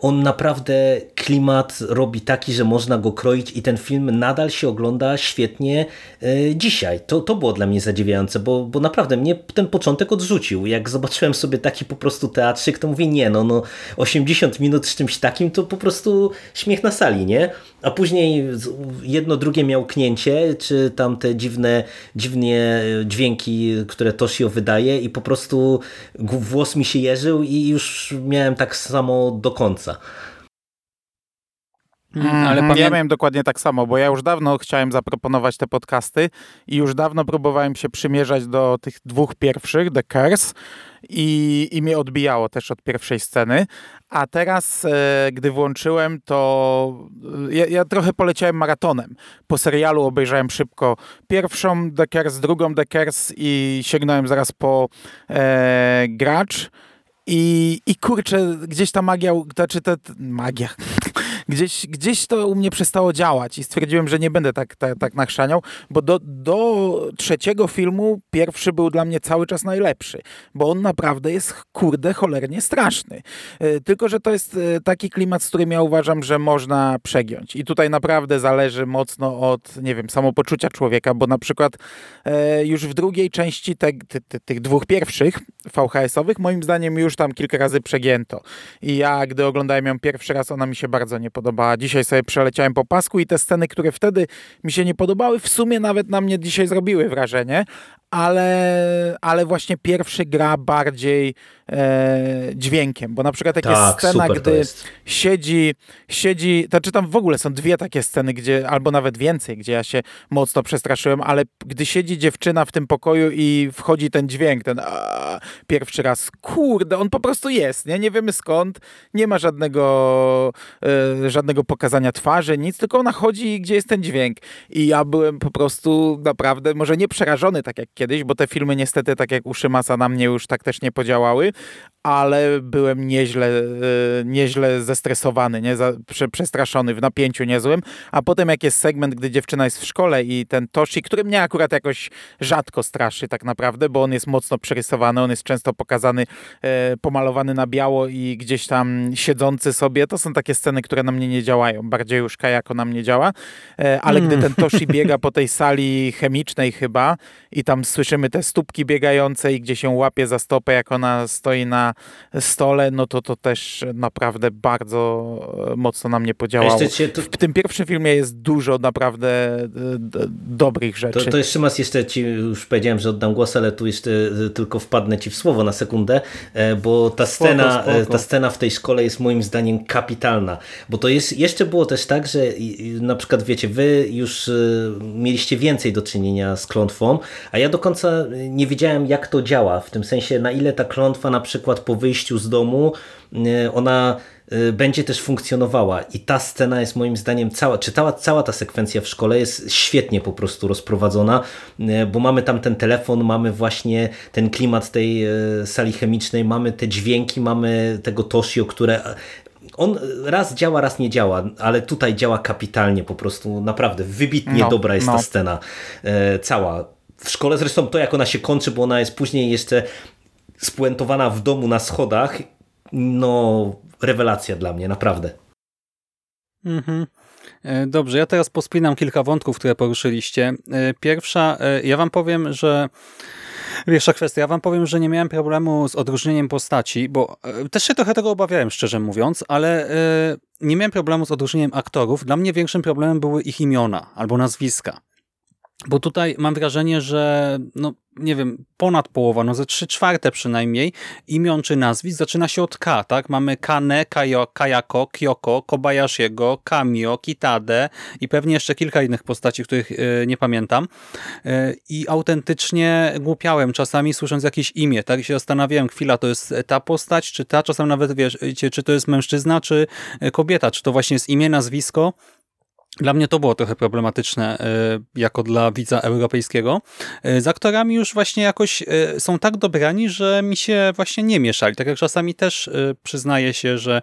on naprawdę klimat robi taki, że można go kroić i ten film nadal się ogląda świetnie y, dzisiaj. To, to było dla mnie zadziwiające, bo, bo naprawdę mnie ten początek odrzucił. Jak zobaczyłem sobie taki po prostu teatrzyk, to mówię, nie no, no 80 minut z czymś takim to po prostu śmiech na sali, nie? A później jedno, drugie miałknięcie, czy tam te dziwne, dziwnie dźwięki, które Toshio wydaje i po prostu włos mi się jeżył i już miałem tak samo do końca. Mm, ale Mhm, Ja pamię... miałem dokładnie tak samo, bo ja już dawno chciałem zaproponować te podcasty i już dawno próbowałem się przymierzać do tych dwóch pierwszych, The Curse i, i mnie odbijało też od pierwszej sceny, a teraz, e, gdy włączyłem, to e, ja, ja trochę poleciałem maratonem. Po serialu obejrzałem szybko pierwszą The Curse, drugą The Curse i sięgnąłem zaraz po e, Gracz i, i kurczę, gdzieś ta magia, znaczy ta magia, gdzieś, gdzieś to u mnie przestało działać i stwierdziłem, że nie będę tak, tak, tak nachrzaniał, bo do, do trzeciego filmu pierwszy był dla mnie cały czas najlepszy, bo on naprawdę jest kurde cholernie straszny. E, Tylko, że to jest e, taki klimat, z którym ja uważam, że można przegiąć i tutaj naprawdę zależy mocno od, nie wiem, samopoczucia człowieka, bo na przykład e, już w drugiej części te, ty, ty, tych dwóch pierwszych VHS-owych moim zdaniem już tam kilka razy przegięto. I ja, gdy oglądałem ją pierwszy raz, ona mi się bardzo nie podobała. Dzisiaj sobie przeleciałem po pasku i te sceny, które wtedy mi się nie podobały, w sumie nawet na mnie dzisiaj zrobiły wrażenie, ale, ale właśnie pierwszy gra bardziej e, dźwiękiem, bo na przykład jak jest Tak, scena, super to gdy jest. siedzi, siedzi, to czy tam w ogóle są dwie takie sceny, gdzie, albo nawet więcej, gdzie ja się mocno przestraszyłem, ale gdy siedzi dziewczyna w tym pokoju i wchodzi ten dźwięk, ten a, pierwszy raz, kurde, on po prostu jest, nie? Nie wiemy skąd, nie ma żadnego, e, żadnego pokazania twarzy, nic, tylko ona chodzi, gdzie jest ten dźwięk. I ja byłem po prostu naprawdę, może nie przerażony tak jak kiedyś, bo te filmy niestety, tak jak u Szymasa, na mnie już tak też nie podziałały, ale byłem nieźle, e, nieźle zestresowany, nie? Przestraszony, w napięciu niezłym. A potem jak jest segment, gdy dziewczyna jest w szkole i ten Toshi, który mnie akurat jakoś rzadko straszy tak naprawdę, bo on jest mocno przerysowany, on jest często pokazany, e, pomalowany na biało i gdzieś tam siedzący sobie. To są takie sceny, które na mnie nie działają. Bardziej już Kajako na mnie działa. E, ale gdy ten Toshi biega po tej sali chemicznej chyba i tam słyszymy te stópki biegające i gdzie się łapie za stopę, jak ona stoi na stole, no to to też naprawdę bardzo e, mocno na mnie podziałało. to, W tym pierwszym filmie jest dużo naprawdę e, dobrych rzeczy. To, to jeszcze raz jeszcze ci już powiedziałem, że oddam głos, ale tu jeszcze e, tylko wpadnę ci w słowo na sekundę, bo ta Spoko, scena, spoko. ta scena w tej szkole jest moim zdaniem kapitalna, bo to jest, jeszcze było też tak, że na przykład wiecie, wy już mieliście więcej do czynienia z klątwą, a ja do końca nie wiedziałem jak to działa, w tym sensie na ile ta klątwa na przykład po wyjściu z domu e, ona e, będzie też funkcjonowała i ta scena jest moim zdaniem cała, czy cała, cała ta sekwencja w szkole jest świetnie po prostu rozprowadzona, e, bo mamy tam ten telefon, mamy właśnie ten klimat tej sali chemicznej, mamy te dźwięki, mamy tego Toshio, które on raz działa, raz nie działa, ale tutaj działa kapitalnie po prostu, naprawdę wybitnie No, dobra jest no. ta scena e, cała. W szkole zresztą to jak ona się kończy, bo ona jest później jeszcze spuentowana w domu na schodach, no rewelacja dla mnie, naprawdę. Mhm. E, Dobrze, ja teraz pospinam kilka wątków, które poruszyliście. E, Pierwsza, e, ja wam powiem, że Pierwsza kwestia, ja wam powiem, że nie miałem problemu z odróżnieniem postaci, bo też się trochę tego obawiałem, szczerze mówiąc, ale nie miałem problemu z odróżnieniem aktorów. Dla mnie większym problemem były ich imiona albo nazwiska. Bo tutaj mam wrażenie, że no nie wiem, ponad połowa, no ze trzy czwarte przynajmniej imion czy nazwisk zaczyna się od K, tak? Mamy Kane, Kajo, Kayako, Kyoko, Kobayashiego, Kamio, Kitade i pewnie jeszcze kilka innych postaci, których e, nie pamiętam. E, I autentycznie głupiałem czasami słysząc jakieś imię, tak? I się zastanawiałem, chwila, to jest ta postać, czy ta? Czasem nawet wiecie, czy to jest mężczyzna, czy e, kobieta, czy to właśnie jest imię, nazwisko? Dla mnie to było trochę problematyczne e, jako dla widza europejskiego. E, z aktorami już właśnie jakoś e, są tak dobrani, że mi się właśnie nie mieszali. Tak jak czasami też przyznaję się, że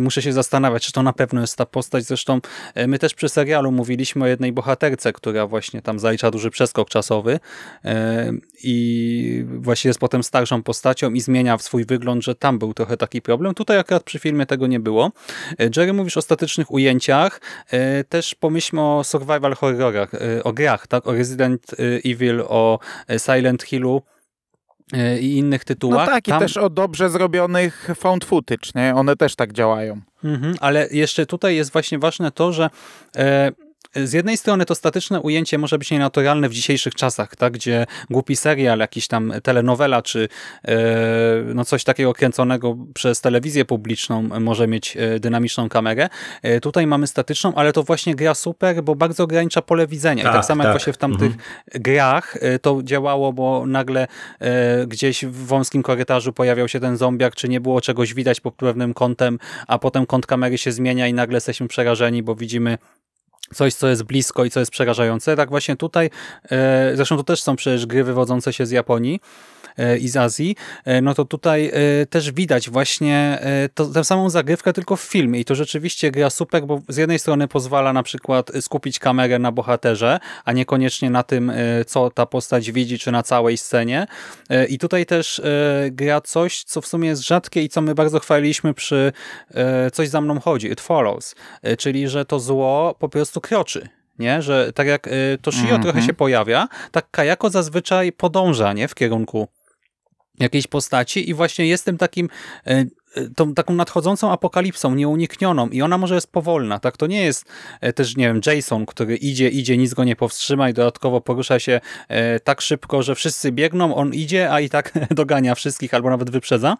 muszę się zastanawiać, czy to na pewno jest ta postać. Zresztą e, my też przy serialu mówiliśmy o jednej bohaterce, która właśnie tam zalicza duży przeskok czasowy e, i właśnie jest potem starszą postacią i zmienia w swój wygląd, że tam był trochę taki problem. Tutaj akurat przy filmie tego nie było. Jerry, mówisz o statycznych ujęciach. Też pomyślmy o survival horrorach, o grach, tak? o Resident Evil, o Silent Hillu E, i innych tytułach. No tak, Tam... i też o dobrze zrobionych found footage, nie? One też tak działają. Mhm, ale jeszcze tutaj jest właśnie ważne to, że e, z jednej strony to statyczne ujęcie może być nienaturalne w dzisiejszych czasach, tak, gdzie głupi serial, jakiś tam telenowela, czy e, no coś takiego kręconego przez telewizję publiczną może mieć e, dynamiczną kamerę. E, tutaj mamy statyczną, ale to właśnie gra super, bo bardzo ogranicza pole widzenia. Tak, I tak samo tak. jak właśnie w tamtych mhm. grach to działało, bo nagle gdzieś w wąskim korytarzu pojawiał się ten zombiak, czy nie było czegoś widać pod pewnym kątem, a potem kąt kamery się zmienia i nagle jesteśmy przerażeni, bo widzimy coś, co jest blisko i co jest przerażające. Tak właśnie tutaj, e, zresztą to też są przecież gry wywodzące się z Japonii, E, i z Azji, e, no to tutaj też widać właśnie to, tę samą zagrywkę tylko w filmie i to rzeczywiście gra super, bo z jednej strony pozwala na przykład skupić kamerę na bohaterze, a niekoniecznie na tym, co ta postać widzi, czy na całej scenie. I tutaj też gra coś, co w sumie jest rzadkie i co my bardzo chwaliliśmy przy Coś za mną chodzi, It Follows, czyli że to zło po prostu kroczy nie? Że tak jak to Shio mm -hmm. trochę się pojawia, tak Kajako zazwyczaj podąża, nie? W kierunku jakiejś postaci i właśnie jestem takim e, e, tą taką nadchodzącą apokalipsą, nieuniknioną i ona może jest powolna, tak? To nie jest e, też, nie wiem, Jason, który idzie, idzie, nic go nie powstrzyma i dodatkowo porusza się tak szybko, że wszyscy biegną, on idzie, a i tak dogania wszystkich albo nawet wyprzedza.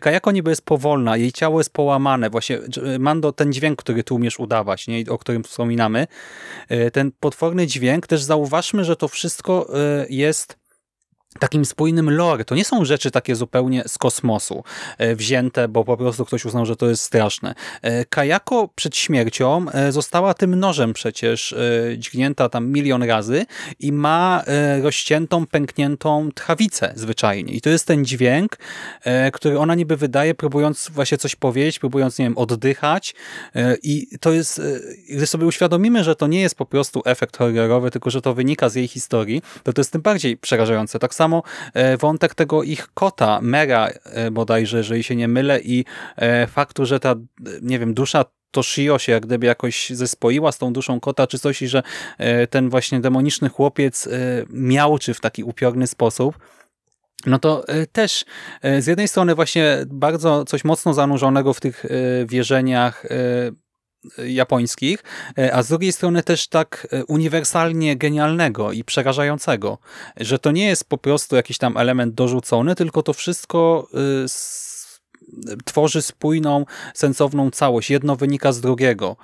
Kajako niby jest powolna, jej ciało jest połamane, właśnie Mando, ten dźwięk, który tu umiesz udawać, nie? o którym wspominamy, ten potworny dźwięk, też zauważmy, że to wszystko jest takim spójnym lore. To nie są rzeczy takie zupełnie z kosmosu e, wzięte, bo po prostu ktoś uznał, że to jest straszne. E, Kajako przed śmiercią e, została tym nożem przecież dźgnięta tam milion razy i ma rozciętą, pękniętą trawicę zwyczajnie. I to jest ten dźwięk, który ona niby wydaje, próbując właśnie coś powiedzieć, próbując, nie wiem, oddychać i to jest, gdy sobie uświadomimy, że to nie jest po prostu efekt horrorowy, tylko że to wynika z jej historii, to to jest tym bardziej przerażające. Tak samo e, wątek tego ich kota, Mera e, bodajże, jeżeli się nie mylę i e, faktu, że ta, nie wiem, dusza Toshio się jak gdyby jakoś zespoiła z tą duszą kota czy coś i że ten właśnie demoniczny chłopiec miałczy w taki upiorny sposób, no to też z jednej strony właśnie bardzo coś mocno zanurzonego w tych wierzeniach japońskich, e, a z drugiej strony też tak e, uniwersalnie genialnego i przerażającego, że to nie jest po prostu jakiś tam element dorzucony, tylko to wszystko e, tworzy spójną, sensowną całość. Jedno wynika z drugiego.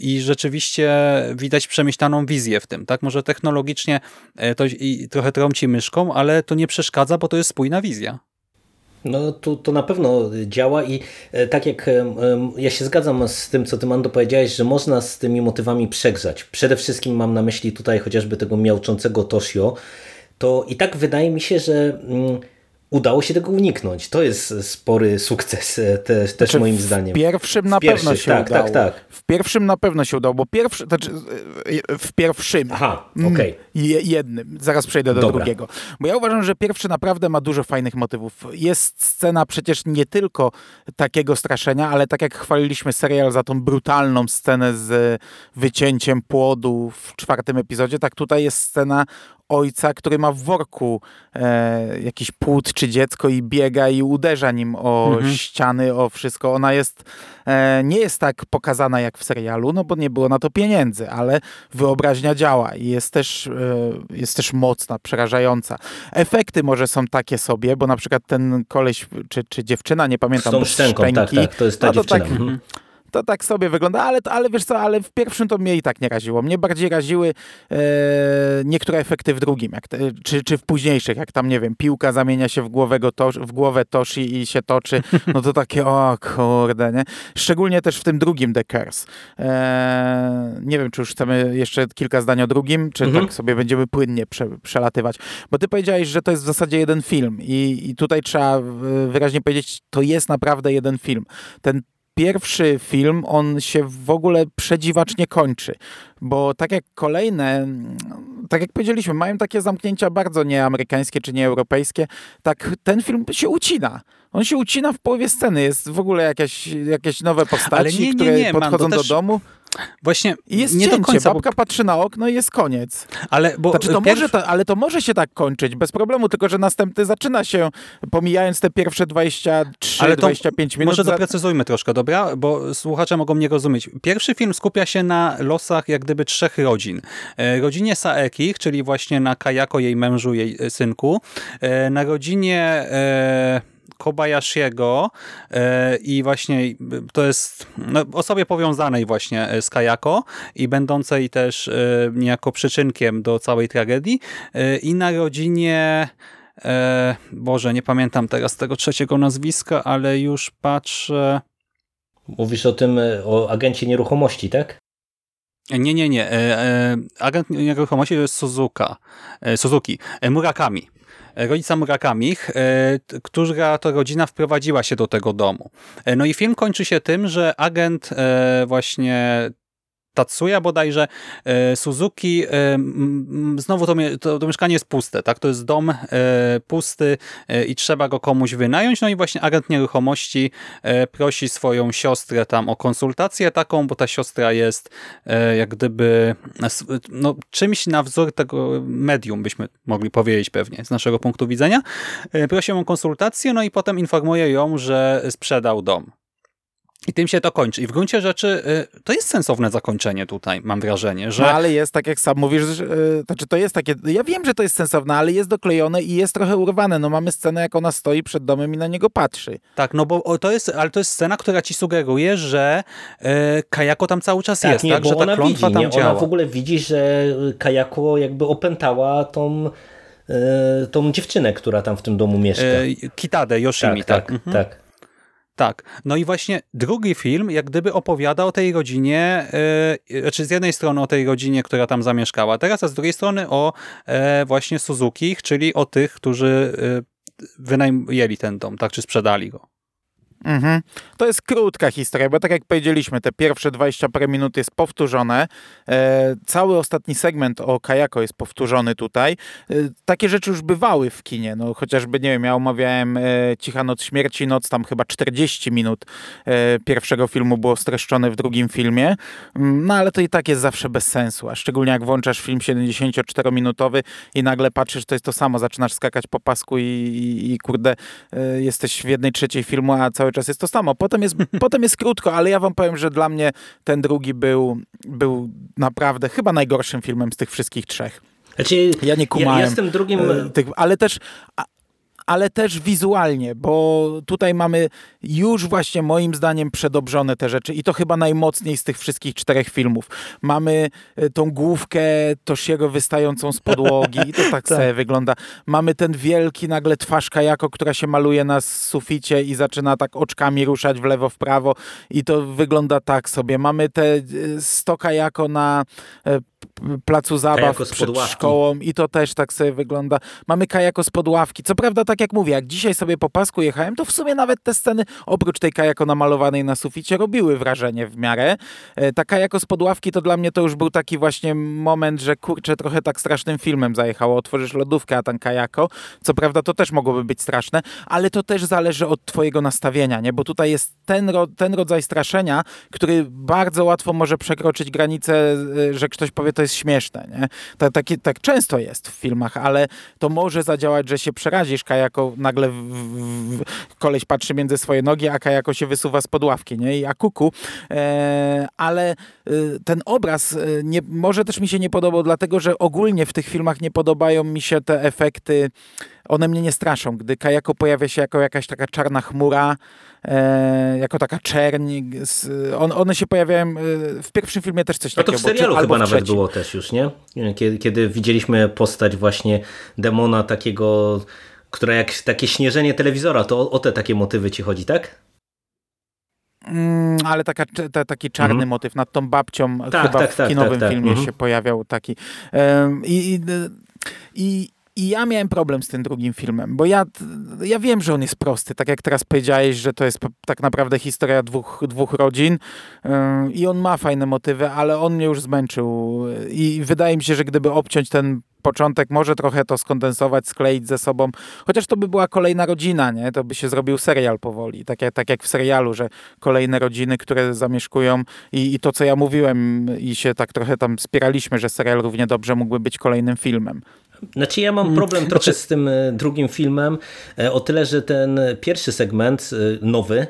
I rzeczywiście widać przemyślaną wizję w tym. tak? Może technologicznie to i trochę trąci myszką, ale to nie przeszkadza, bo to jest spójna wizja. No to, to na pewno działa i e, tak jak ja się zgadzam z tym, co ty Mando powiedziałeś, że można z tymi motywami przegrzać. Przede wszystkim mam na myśli tutaj chociażby tego miałczącego Toshio, to i tak wydaje mi się, że mm, udało się tego uniknąć. To jest spory sukces e, te, też znaczy, moim zdaniem. W pierwszym na w pewno się tak, udało. Tak, tak. W pierwszym na pewno się udało, bo pierwszy, znaczy e, w pierwszym. Aha, mm, okej. Okay. Jednym. Zaraz przejdę do Dobra. drugiego. Bo ja uważam, że pierwszy naprawdę ma dużo fajnych motywów. Jest scena przecież nie tylko takiego straszenia, ale tak jak chwaliliśmy serial za tą brutalną scenę z wycięciem płodu w czwartym epizodzie, tak tutaj jest scena ojca, który ma w worku e, jakiś płód czy dziecko i biega i uderza nim o mhm. ściany, o wszystko. Ona jest, e, nie jest tak pokazana jak w serialu, no bo nie było na to pieniędzy, ale wyobraźnia działa i jest też, e, jest też mocna, przerażająca. Efekty może są takie sobie, bo na przykład ten koleś czy, czy dziewczyna, nie pamiętam, Z tą szczęką, tak, tak, to jest ta no dziewczyna. Tak, mhm to tak sobie wygląda, ale, ale wiesz co, ale w pierwszym to mnie i tak nie raziło. Mnie bardziej raziły e, niektóre efekty w drugim, jak te, czy, czy w późniejszych, jak tam, nie wiem, piłka zamienia się w, głowego tosz, w głowę Toshi i się toczy, no to takie, o kurde, nie? Szczególnie też w tym drugim The Curse. E, nie wiem, czy już chcemy jeszcze kilka zdań o drugim, czy Mhm. tak sobie będziemy płynnie prze, przelatywać. Bo ty powiedziałeś, że to jest w zasadzie jeden film i, i tutaj trzeba wyraźnie powiedzieć, to jest naprawdę jeden film. Ten pierwszy film, on się w ogóle przedziwacznie kończy, bo tak jak kolejne, tak jak powiedzieliśmy, mają takie zamknięcia bardzo nieamerykańskie czy nieeuropejskie, tak ten film się ucina. On się ucina w połowie sceny, jest w ogóle jakieś, jakieś nowe postaci, nie, nie, które nie, podchodzą do też- domu Właśnie i jest nie cięcie, do końca, babka patrzy na okno i jest koniec. bo, ale bo Znaczy, to pierw- może to, ale to może się tak kończyć, bez problemu, tylko że następny zaczyna się, pomijając te pierwsze 23, Ale to 25 minut. Może doprecyzujmy troszkę, dobra? Bo słuchacze mogą mnie rozumieć. Pierwszy film skupia się na losach jak gdyby trzech rodzin. E, Rodzinie Saekich, czyli właśnie na Kayako, jej mężu, jej synku. E, Na rodzinie e, Kobayashiego e, i właśnie e, to jest no, osobie powiązanej właśnie e, z Kayako i będącej też e, niejako przyczynkiem do całej tragedii i na rodzinie Boże, nie pamiętam teraz tego trzeciego nazwiska, ale już patrzę. Mówisz o tym, o agencie nieruchomości, tak? Nie, nie, nie. Agent nieruchomości to jest Suzuka. Suzuki. Murakami. E, Rodzica Murakamich, e, która to rodzina wprowadziła się do tego domu. E, no i film kończy się tym, że agent właśnie Tatsuya bodajże, e, Suzuki, e, znowu to, to, to mieszkanie jest puste, tak? To jest dom e, pusty i trzeba go komuś wynająć. No i właśnie agent nieruchomości prosi swoją siostrę tam o konsultację taką, bo ta siostra jest jak gdyby no, czymś na wzór tego medium, byśmy mogli powiedzieć pewnie, z naszego punktu widzenia. Prosi ją o konsultację, no i potem informuje ją, że sprzedał dom. I tym się to kończy. I w gruncie rzeczy y, to jest sensowne zakończenie tutaj, mam wrażenie, że No ale jest, tak jak sam mówisz, że, e, znaczy to jest takie, ja wiem, że to jest sensowne, ale jest doklejone i jest trochę urwane. No mamy scenę, jak ona stoi przed domem i na niego patrzy. tak, no bo o, to jest, ale to jest scena, która ci sugeruje, że y, Kajako tam cały czas jest, nie, tak, bo że ta ona klątwa widzi, tam nie? działa. Ona w ogóle widzi, że Kajako jakby opętała tą, e, tą dziewczynę, która tam w tym domu mieszka. Y, Kitade, Yoshimi, tak. tak, Mhm. tak. Tak. No i właśnie drugi film jak gdyby opowiada o tej rodzinie, yy, z jednej strony o tej rodzinie, która tam zamieszkała teraz, a z drugiej strony o e, właśnie Suzuki, czyli o tych, którzy wynajęli ten dom, tak, czy sprzedali go. Mhm. To jest krótka historia, bo tak jak powiedzieliśmy, te pierwsze 20 parę minut jest powtórzone. E, cały ostatni segment o Kajako jest powtórzony tutaj. E, takie rzeczy już bywały w kinie. No, chociażby, nie wiem, ja omawiałem e, Cicha Noc Śmierci Noc, tam chyba 40 minut e, pierwszego filmu było streszczone w drugim filmie. Mm, No ale to i tak jest zawsze bez sensu, a szczególnie jak włączasz film 74-minutowy i nagle patrzysz, to jest to samo, zaczynasz skakać po pasku i, i, i kurde, e, jesteś w jednej trzeciej filmu, a cały czas jest to samo. Potem jest, potem jest krótko, ale ja wam powiem, że dla mnie ten drugi był, był naprawdę chyba najgorszym filmem z tych wszystkich trzech. Znaczy, Ja nie kumałem. ja z tym drugim... E, Tych, ale też... Ale też wizualnie, bo tutaj mamy już właśnie moim zdaniem przedobrzone te rzeczy i to chyba najmocniej z tych wszystkich czterech filmów. Mamy e, tą główkę Toshiego wystającą z podłogi i to tak sobie wygląda. Mamy ten wielki nagle twarz Kajako, która się maluje na suficie i zaczyna tak oczkami ruszać w lewo, w prawo i to wygląda tak sobie. Mamy te e, sto Kajako na e, placu zabaw przed szkołą i to też tak sobie wygląda. Mamy kajako z podławki. Co prawda, tak jak mówię, jak dzisiaj sobie po pasku jechałem, to w sumie nawet te sceny, oprócz tej kajako namalowanej na suficie, robiły wrażenie w miarę. E, Ta kajako z podławki to dla mnie to już był taki właśnie moment, że kurczę, trochę tak strasznym filmem zajechało. Otworzysz lodówkę, a tam kajako. Co prawda, to też mogłoby być straszne, ale to też zależy od twojego nastawienia, nie? Bo tutaj jest ten, ro ten rodzaj straszenia, który bardzo łatwo może przekroczyć granicę, e, że ktoś powie, sobie to jest śmieszne, nie? Tak, tak, tak często jest w filmach, ale to może zadziałać, że się przerazisz, Kajako nagle w, w, koleś patrzy między swoje nogi, a Kajako się wysuwa z podławki, nie? I a kuku. E, ale y, ten obraz y, nie, może też mi się nie podobał, dlatego że ogólnie w tych filmach nie podobają mi się te efekty one mnie nie straszą. Gdy Kajako pojawia się jako jakaś taka czarna chmura, e, jako taka czerń, z, on, one się pojawiają, e, w pierwszym filmie też coś no to takiego. w serialu bo, chyba nawet trzecim. było też już, nie? Kiedy, kiedy widzieliśmy postać właśnie demona takiego, która jak takie śnieżenie telewizora, to o, o te takie motywy ci chodzi, tak? Mm, ale taka, ta, taki czarny Mhm. motyw nad tą babcią Tak, chyba tak, w tak, kinowym tak, tak. filmie Mhm. się pojawiał taki. Em, I, i, i, I ja miałem problem z tym drugim filmem, bo ja, ja wiem, że on jest prosty, tak jak teraz powiedziałeś, że to jest tak naprawdę historia dwóch, dwóch rodzin em, i on ma fajne motywy, ale on mnie już zmęczył. I wydaje mi się, że gdyby obciąć ten początek, może trochę to skondensować, skleić ze sobą, chociaż to by była kolejna rodzina, nie? To by się zrobił serial powoli, tak jak, tak jak w serialu, że kolejne rodziny, które zamieszkują i, i to, co ja mówiłem i się tak trochę tam spieraliśmy, że serial równie dobrze mógłby być kolejnym filmem. Znaczy ja mam problem trochę z tym e, drugim filmem, e, o tyle, że ten pierwszy segment, e, nowy,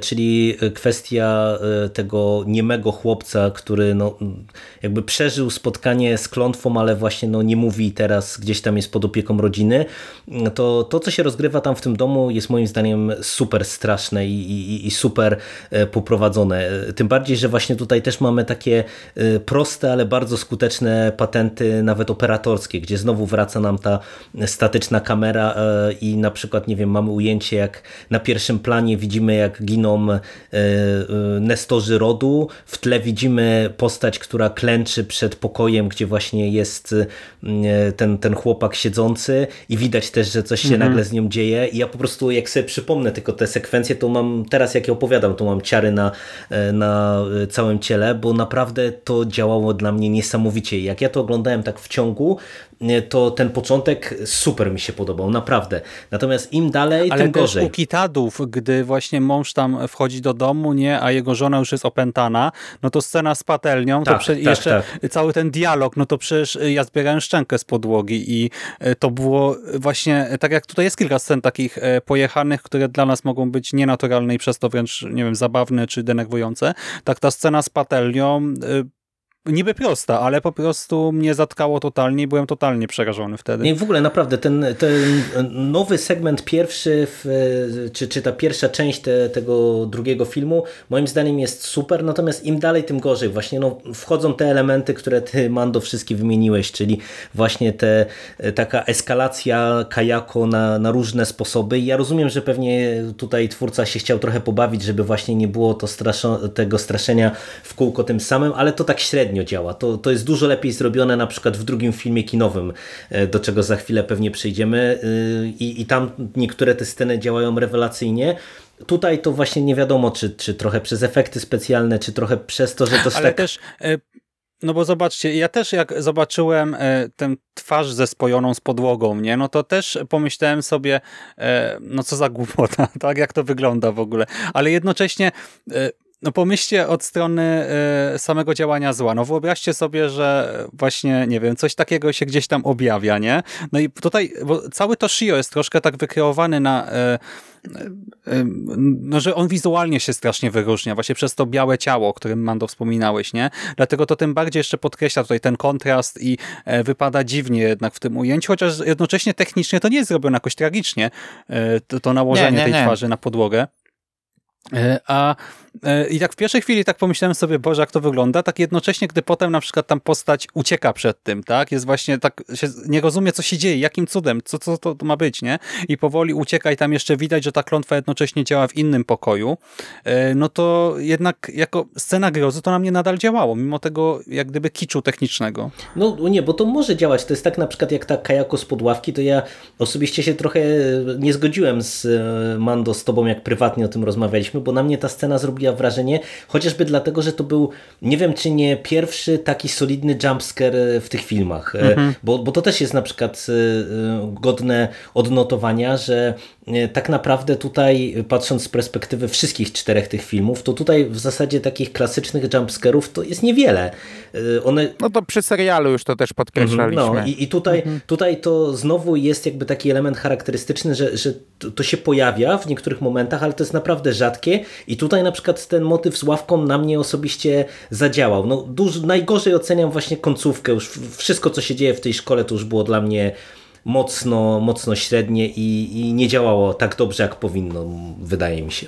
czyli kwestia e, tego niemego chłopca, który no, jakby przeżył spotkanie z klątwą, ale właśnie no, nie mówi teraz, gdzieś tam jest pod opieką rodziny, to to, co się rozgrywa tam w tym domu jest moim zdaniem super straszne i, i, i super e, poprowadzone. E, Tym bardziej, że właśnie tutaj też mamy takie e, proste, ale bardzo skuteczne patenty, nawet operatorskie, gdzie znowu wraca nam ta statyczna kamera e, i na przykład, nie wiem, mamy ujęcie jak na pierwszym planie widzimy jak giną e, e, nestorzy rodu, w tle widzimy postać, która klęczy przed pokojem, gdzie właśnie jest e, ten, ten chłopak siedzący i widać też, że coś się nagle z nią dzieje i ja po prostu jak sobie przypomnę tylko te sekwencje, to mam teraz jak je opowiadam, to mam ciary na, na całym ciele, bo naprawdę to działało dla mnie niesamowicie. Jak ja to oglądałem tak w ciągu, to ten początek super mi się podobał, naprawdę. Natomiast im dalej, Ale tym gorzej. u Kitadów, gdy właśnie mąż tam wchodzi do domu, nie, a jego żona już jest opętana, no to scena z patelnią, to Tak, prze- tak, jeszcze tak. cały ten dialog, no to przecież ja zbierałem szczękę z podłogi i e, to było właśnie, tak jak tutaj jest kilka scen takich pojechanych, które dla nas mogą być nienaturalne i przez to wręcz, nie wiem, zabawne czy denerwujące, tak ta scena z patelnią niby prosta, ale po prostu mnie zatkało totalnie i byłem totalnie przerażony wtedy. Nie, w ogóle naprawdę ten, ten nowy segment pierwszy, w, czy, czy ta pierwsza część te, tego drugiego filmu, moim zdaniem jest super, natomiast im dalej, tym gorzej. Właśnie no, wchodzą te elementy, które ty, Mando, wszystkie wymieniłeś, czyli właśnie te, taka eskalacja kajako na, na różne sposoby. I ja rozumiem, że pewnie tutaj twórca się chciał trochę pobawić, żeby właśnie nie było to straszo, tego straszenia w kółko tym samym, ale to tak średnio działa. To, to jest dużo lepiej zrobione na przykład w drugim filmie kinowym, e, do czego za chwilę pewnie przejdziemy y, i, i tam niektóre te sceny działają rewelacyjnie. Tutaj to właśnie nie wiadomo, czy, czy trochę przez efekty specjalne, czy trochę przez to, że to Ale tak... też, e, no bo zobaczcie, ja też jak zobaczyłem e, tę twarz zespojoną z podłogą, nie, no to też pomyślałem sobie, e, no co za głupota, tak, jak to wygląda w ogóle. Ale jednocześnie e, no pomyślcie od strony e, samego działania zła. No wyobraźcie sobie, że właśnie, nie wiem, coś takiego się gdzieś tam objawia, nie? No i tutaj, bo cały to Shio jest troszkę tak wykreowany na e, no, że on wizualnie się strasznie wyróżnia, właśnie przez to białe ciało, o którym Mando wspominałeś, nie? Dlatego to tym bardziej jeszcze podkreśla tutaj ten kontrast i e, wypada dziwnie jednak w tym ujęciu, chociaż jednocześnie technicznie to nie jest zrobione jakoś tragicznie, e, to, to nałożenie Nie, nie, tej nie. twarzy na podłogę. E, A e, i tak w pierwszej chwili tak pomyślałem sobie, Boże, jak to wygląda, tak jednocześnie, gdy potem na przykład tam postać ucieka przed tym, tak, jest właśnie tak, nie rozumie, co się dzieje, jakim cudem, co, co to ma być, nie, i powoli ucieka i tam jeszcze widać, że ta klątwa jednocześnie działa w innym pokoju, e, no to jednak jako scena grozy to na mnie nadal działało, mimo tego jak gdyby kiczu technicznego. No nie, bo to może działać. To jest tak na przykład jak ta kajako z podławki, to ja osobiście się trochę nie zgodziłem z Mando, z tobą, jak prywatnie o tym rozmawialiśmy, bo na mnie ta scena zrobiła wrażenie, chociażby dlatego, że to był, nie wiem czy nie pierwszy taki solidny jumpscare w tych filmach, E, bo, bo to też jest na przykład e, e, godne odnotowania, że e, tak naprawdę tutaj, patrząc z perspektywy wszystkich czterech tych filmów, to tutaj w zasadzie takich klasycznych jumpscarów to jest niewiele. E, one No to przy serialu już to też podkreślaliśmy. no i, i tutaj, tutaj to znowu jest jakby taki element charakterystyczny, że, że to, to się pojawia w niektórych momentach, ale to jest naprawdę rzadkie i tutaj na przykład ten motyw z ławką na mnie osobiście zadziałał. No, duż, najgorzej oceniam właśnie końcówkę, już wszystko co się dzieje w tej szkole to już było dla mnie mocno, mocno średnie i, i nie działało tak dobrze jak powinno, wydaje mi się.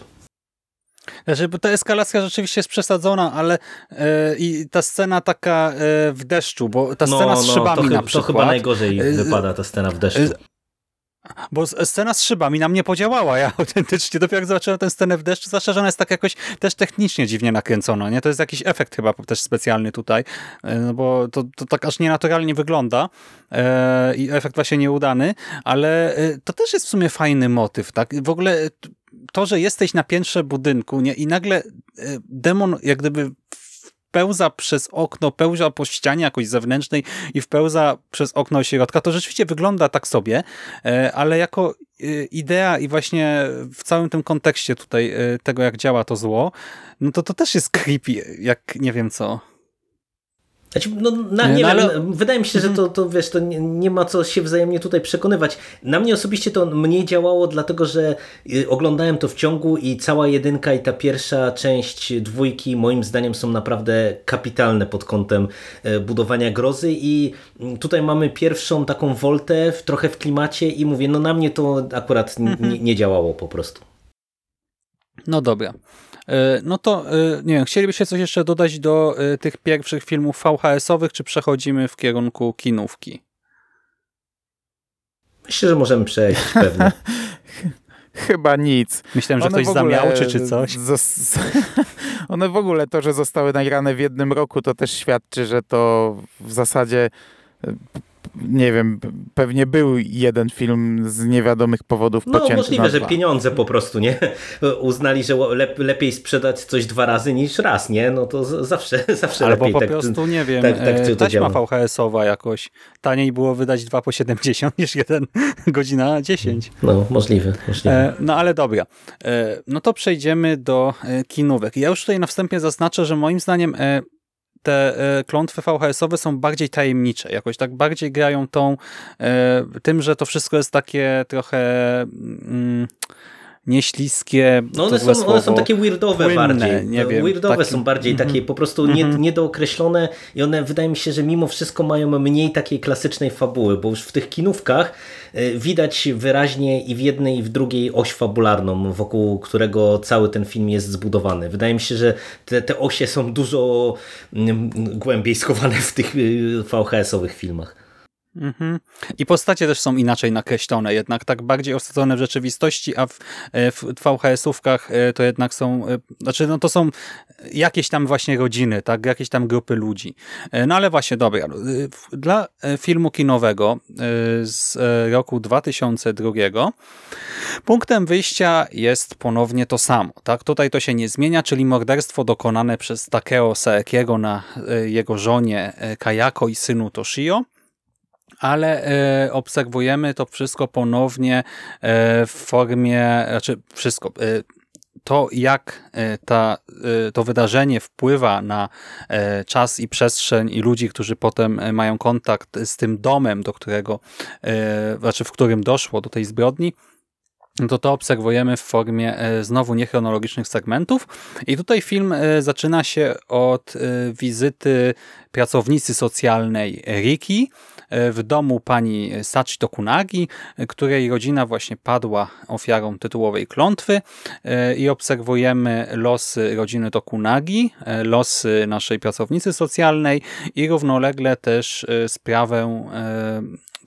Znaczy, bo ta eskalacja rzeczywiście jest przesadzona, ale e, i ta scena taka e, w deszczu, bo ta scena z szybami No, to, na przykład. to chyba najgorzej e, wypada ta scena w deszczu. Bo scena z szybami na mnie podziałała. Ja autentycznie dopiero jak zobaczyłem tę scenę w deszczu, zwłaszcza, jest tak jakoś też technicznie dziwnie nakręcona. Nie? To jest jakiś efekt chyba też specjalny tutaj, e, no bo to, to tak aż nienaturalnie wygląda e, i efekt właśnie nieudany, ale e, to też jest w sumie fajny motyw. tak? W ogóle to, że jesteś na piętrze budynku nie? i nagle e, demon jak gdyby pełza przez okno, pełza po ścianie jakoś zewnętrznej i wpełza przez okno środka, to rzeczywiście wygląda tak sobie, e, ale jako e, idea i właśnie w całym tym kontekście tutaj e, tego, jak działa to zło, no to to też jest creepy, jak nie wiem co. Znaczy, no, na, Nie, nie no wiem, ale- wydaje mi się, że to, to wiesz, to nie, nie ma co się wzajemnie tutaj przekonywać. Na mnie osobiście to mniej działało, dlatego że y, oglądałem to w ciągu i cała jedynka i ta pierwsza część dwójki moim zdaniem są naprawdę kapitalne pod kątem e, budowania grozy i mm, tutaj mamy pierwszą taką woltę w, trochę w klimacie i mówię, no na mnie to akurat nie, nie działało po prostu. No dobra. E, No to, e, nie wiem, chcielibyście coś jeszcze dodać do e, tych pierwszych filmów VHS-owych, czy przechodzimy w kierunku kinówki? Myślę, że możemy przejść pewnie. Chyba nic. Myślałem, że One ktoś zamiałczy, czy coś. One w ogóle to, że zostały nagrane w jednym roku, to też świadczy, że to w zasadzie nie wiem, pewnie był jeden film z niewiadomych powodów No pocięty możliwe, na że dwa. pieniądze po prostu, nie? Uznali, że lep, lepiej sprzedać coś dwa razy niż raz, nie? No to zawsze, zawsze Albo lepiej. po tak, prostu, nie wiem, tak- tak to taśma. VHS-owa jakoś. Taniej było wydać 2 po 70 niż 1 godzina 10. No, możliwe, możliwe. E, no ale dobra. E, no to przejdziemy do kinówek. Ja już tutaj na wstępie zaznaczę, że moim zdaniem te e, klątwy VHS-owe są bardziej tajemnicze. Jakoś tak bardziej grają tą, e, tym, że to wszystko jest takie trochę mm, nieśliskie. No one są, one są słowo. takie weirdowe Płynne, bardziej. nie wiem, weirdowe taki- są bardziej Mhm. takie po prostu nie, Mhm. niedookreślone i one wydaje mi się, że mimo wszystko mają mniej takiej klasycznej fabuły, bo już w tych kinówkach y, widać wyraźnie i w jednej i w drugiej oś fabularną, wokół którego cały ten film jest zbudowany. Wydaje mi się, że te, te osie są dużo mm, głębiej schowane w tych y, VHS-owych filmach. Mhm. I postacie też są inaczej nakreślone, jednak tak bardziej osadzone w rzeczywistości, a w, e, w VHS-ówkach e, to jednak są, e, znaczy no to są jakieś tam właśnie rodziny, tak, jakieś tam grupy ludzi. No ale właśnie, dobra, dla filmu kinowego z roku 2002 punktem wyjścia jest ponownie to samo, tak, tutaj to się nie zmienia, czyli morderstwo dokonane przez Takeo Saekiego na jego żonie Kayako i synu Toshio, ale e, obserwujemy to wszystko ponownie e, w formie, znaczy wszystko, e, to jak e, ta, e, to wydarzenie wpływa na e, czas i przestrzeń i ludzi, którzy potem mają kontakt z tym domem, do którego, znaczy w którym doszło do tej zbrodni, to to obserwujemy w formie znowu niechronologicznych segmentów. I tutaj film zaczyna się od wizyty pracownicy socjalnej Riki w domu pani Sachi Tokunagi, której rodzina właśnie padła ofiarą tytułowej klątwy e, i obserwujemy losy rodziny Tokunagi, e, losy naszej pracownicy socjalnej i równolegle też e, sprawę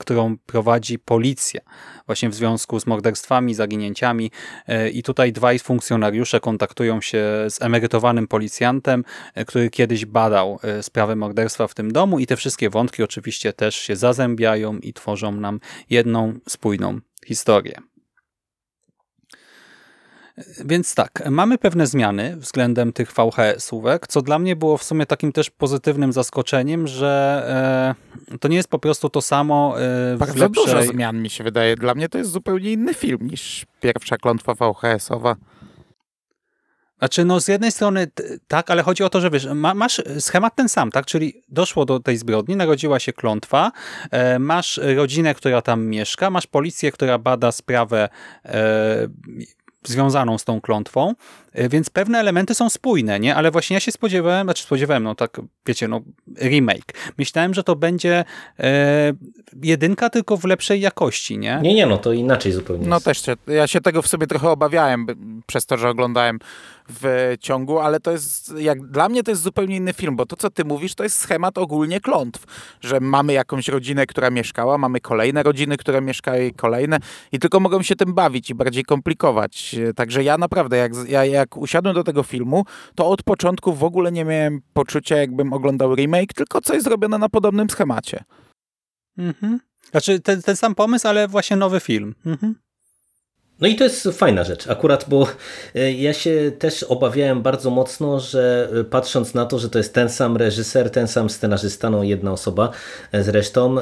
którą prowadzi policja właśnie w związku z morderstwami, zaginięciami E, i tutaj dwaj funkcjonariusze kontaktują się z emerytowanym policjantem, e, który kiedyś badał e, sprawę morderstwa w tym domu i te wszystkie wątki oczywiście też się zazębiają i tworzą nam jedną spójną historię. Więc tak, mamy pewne zmiany względem tych VHS-ówek, co dla mnie było w sumie takim też pozytywnym zaskoczeniem, że e, to nie jest po prostu to samo e, Bardzo lepszej... dużo zmian mi się wydaje. Dla mnie to jest zupełnie inny film niż pierwsza klątwa VHS-owa. Znaczy, no z jednej strony tak, ale chodzi o to, że wiesz, ma, masz schemat ten sam, tak? Czyli doszło do tej zbrodni, narodziła się klątwa, e, masz rodzinę, która tam mieszka, masz policję, która bada sprawę e, związaną z tą klątwą, więc pewne elementy są spójne, nie? Ale właśnie ja się spodziewałem, znaczy spodziewałem, no tak, wiecie, no remake. Myślałem, że to będzie e, jedynka, tylko w lepszej jakości, nie? Nie, nie, no to inaczej zupełnie No jest. też się, ja się tego w sobie trochę obawiałem przez to, że oglądałem w ciągu, ale to jest, jak dla mnie to jest zupełnie inny film, bo to co ty mówisz to jest schemat ogólnie klątw, że mamy jakąś rodzinę, która mieszkała, mamy kolejne rodziny, które mieszkają i kolejne i tylko mogą się tym bawić i bardziej komplikować. Także ja naprawdę, jak, z- ja, jak usiadłem do tego filmu, to od początku w ogóle nie miałem poczucia, jakbym oglądał remake, tylko coś zrobione na podobnym schemacie. Mhm. Znaczy ten, ten sam pomysł, ale właśnie nowy film. Mhm. No i to jest fajna rzecz, akurat, bo e, ja się też obawiałem bardzo mocno, że e, patrząc na to, że to jest ten sam reżyser, ten sam scenarzysta, no jedna osoba e, zresztą,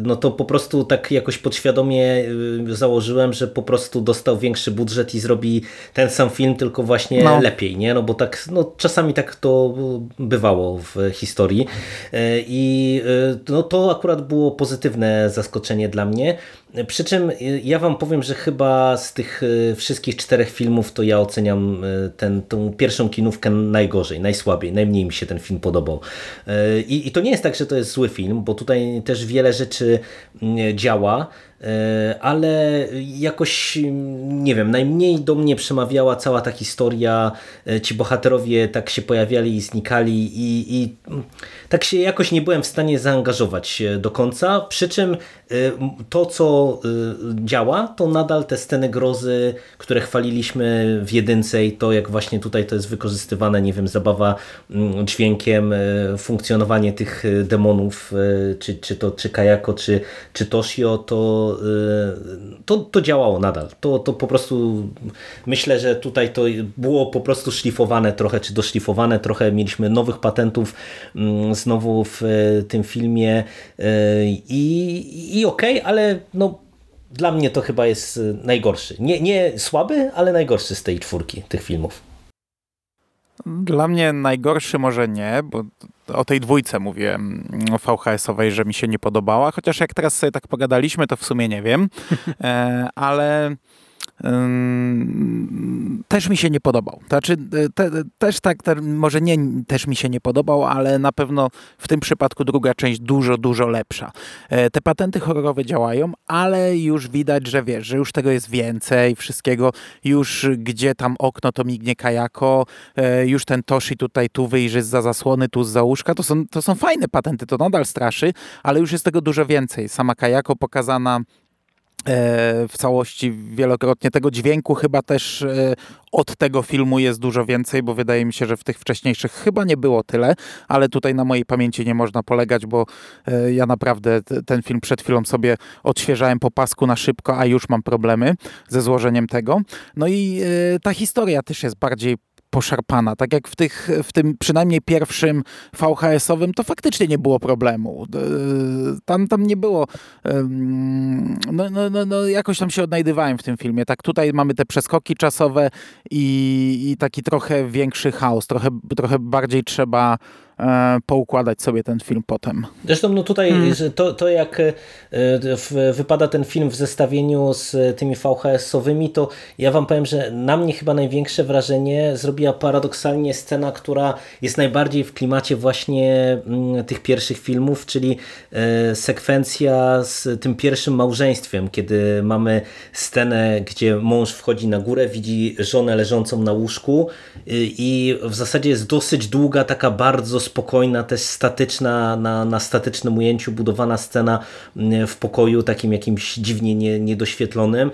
no to po prostu tak jakoś podświadomie założyłem, że po prostu dostał większy budżet i zrobi ten sam film, tylko właśnie No. lepiej, nie? No bo tak, no czasami tak to bywało w historii i no to akurat było pozytywne zaskoczenie dla mnie. Przy czym ja wam powiem, że chyba z tych y, wszystkich czterech filmów to ja oceniam y, ten, tą pierwszą kinówkę najgorzej, najsłabiej, najmniej mi się ten film podobał. Y, I, I to nie jest tak, że to jest zły film, bo tutaj też wiele rzeczy mm, działa, ale jakoś, mm, nie wiem, najmniej do mnie przemawiała cała ta historia, y, ci bohaterowie tak się pojawiali i znikali i, i mm, tak się jakoś nie byłem w stanie zaangażować e, do końca, przy czym to, co działa, to nadal te sceny grozy, które chwaliliśmy w jedynce i to, jak właśnie tutaj to jest wykorzystywane, nie wiem, zabawa mm, dźwiękiem, funkcjonowanie tych demonów, czy, czy to czy Kajako, czy, czy Toshio, to, y, to, to działało nadal. To, to po prostu myślę, że tutaj to było po prostu szlifowane trochę, czy doszlifowane trochę. Mieliśmy nowych patentów mm, znowu w e, tym filmie e, i, i okej, ale no, dla mnie to chyba jest najgorszy. Nie, nie słaby, ale najgorszy z tej czwórki tych filmów. Dla mnie najgorszy może nie, bo o tej dwójce mówiłem o VHS-owej, że mi się nie podobała, chociaż jak teraz sobie tak pogadaliśmy, to w sumie nie wiem, e, ale też mi się nie podobał. Znaczy, e, te, też tak, te, może nie też mi się nie podobał, ale na pewno w tym przypadku druga część dużo, dużo lepsza. E, Te patenty horrorowe działają, ale już widać, że wiesz, że już tego jest więcej, wszystkiego, już gdzie tam okno to mignie kajako, e, już ten Toshi tutaj tu wyjrzy za zasłony, tu z łóżka, to są, to są fajne patenty, to nadal straszy, ale już jest tego dużo więcej. Sama kajako pokazana w całości wielokrotnie. Tego dźwięku chyba też e, od tego filmu jest dużo więcej, bo wydaje mi się, że w tych wcześniejszych chyba nie było tyle, ale tutaj na mojej pamięci nie można polegać, bo e, ja naprawdę ten film przed chwilą sobie odświeżałem po pasku na szybko, a już mam problemy ze złożeniem tego. No i e, ta historia też jest bardziej poszarpana. Tak jak w, tych, w tym przynajmniej pierwszym VHS-owym, to faktycznie nie było problemu. Tam, tam nie było. No, no, no, no, jakoś tam się odnajdywałem w tym filmie. Tak tutaj mamy te przeskoki czasowe i, i taki trochę większy chaos. Trochę, trochę bardziej trzeba poukładać sobie ten film potem. Zresztą no tutaj Hmm. to, to jak e, w, wypada ten film w zestawieniu z tymi VHS-owymi, to ja wam powiem, że na mnie chyba największe wrażenie zrobiła paradoksalnie scena, która jest najbardziej w klimacie właśnie mm, tych pierwszych filmów, czyli e, sekwencja z tym pierwszym małżeństwem, kiedy mamy scenę, gdzie mąż wchodzi na górę, widzi żonę leżącą na łóżku y, i w zasadzie jest dosyć długa, taka bardzo spokojna, też statyczna, na, na statycznym ujęciu budowana scena y, w pokoju, takim jakimś dziwnie nie, niedoświetlonym.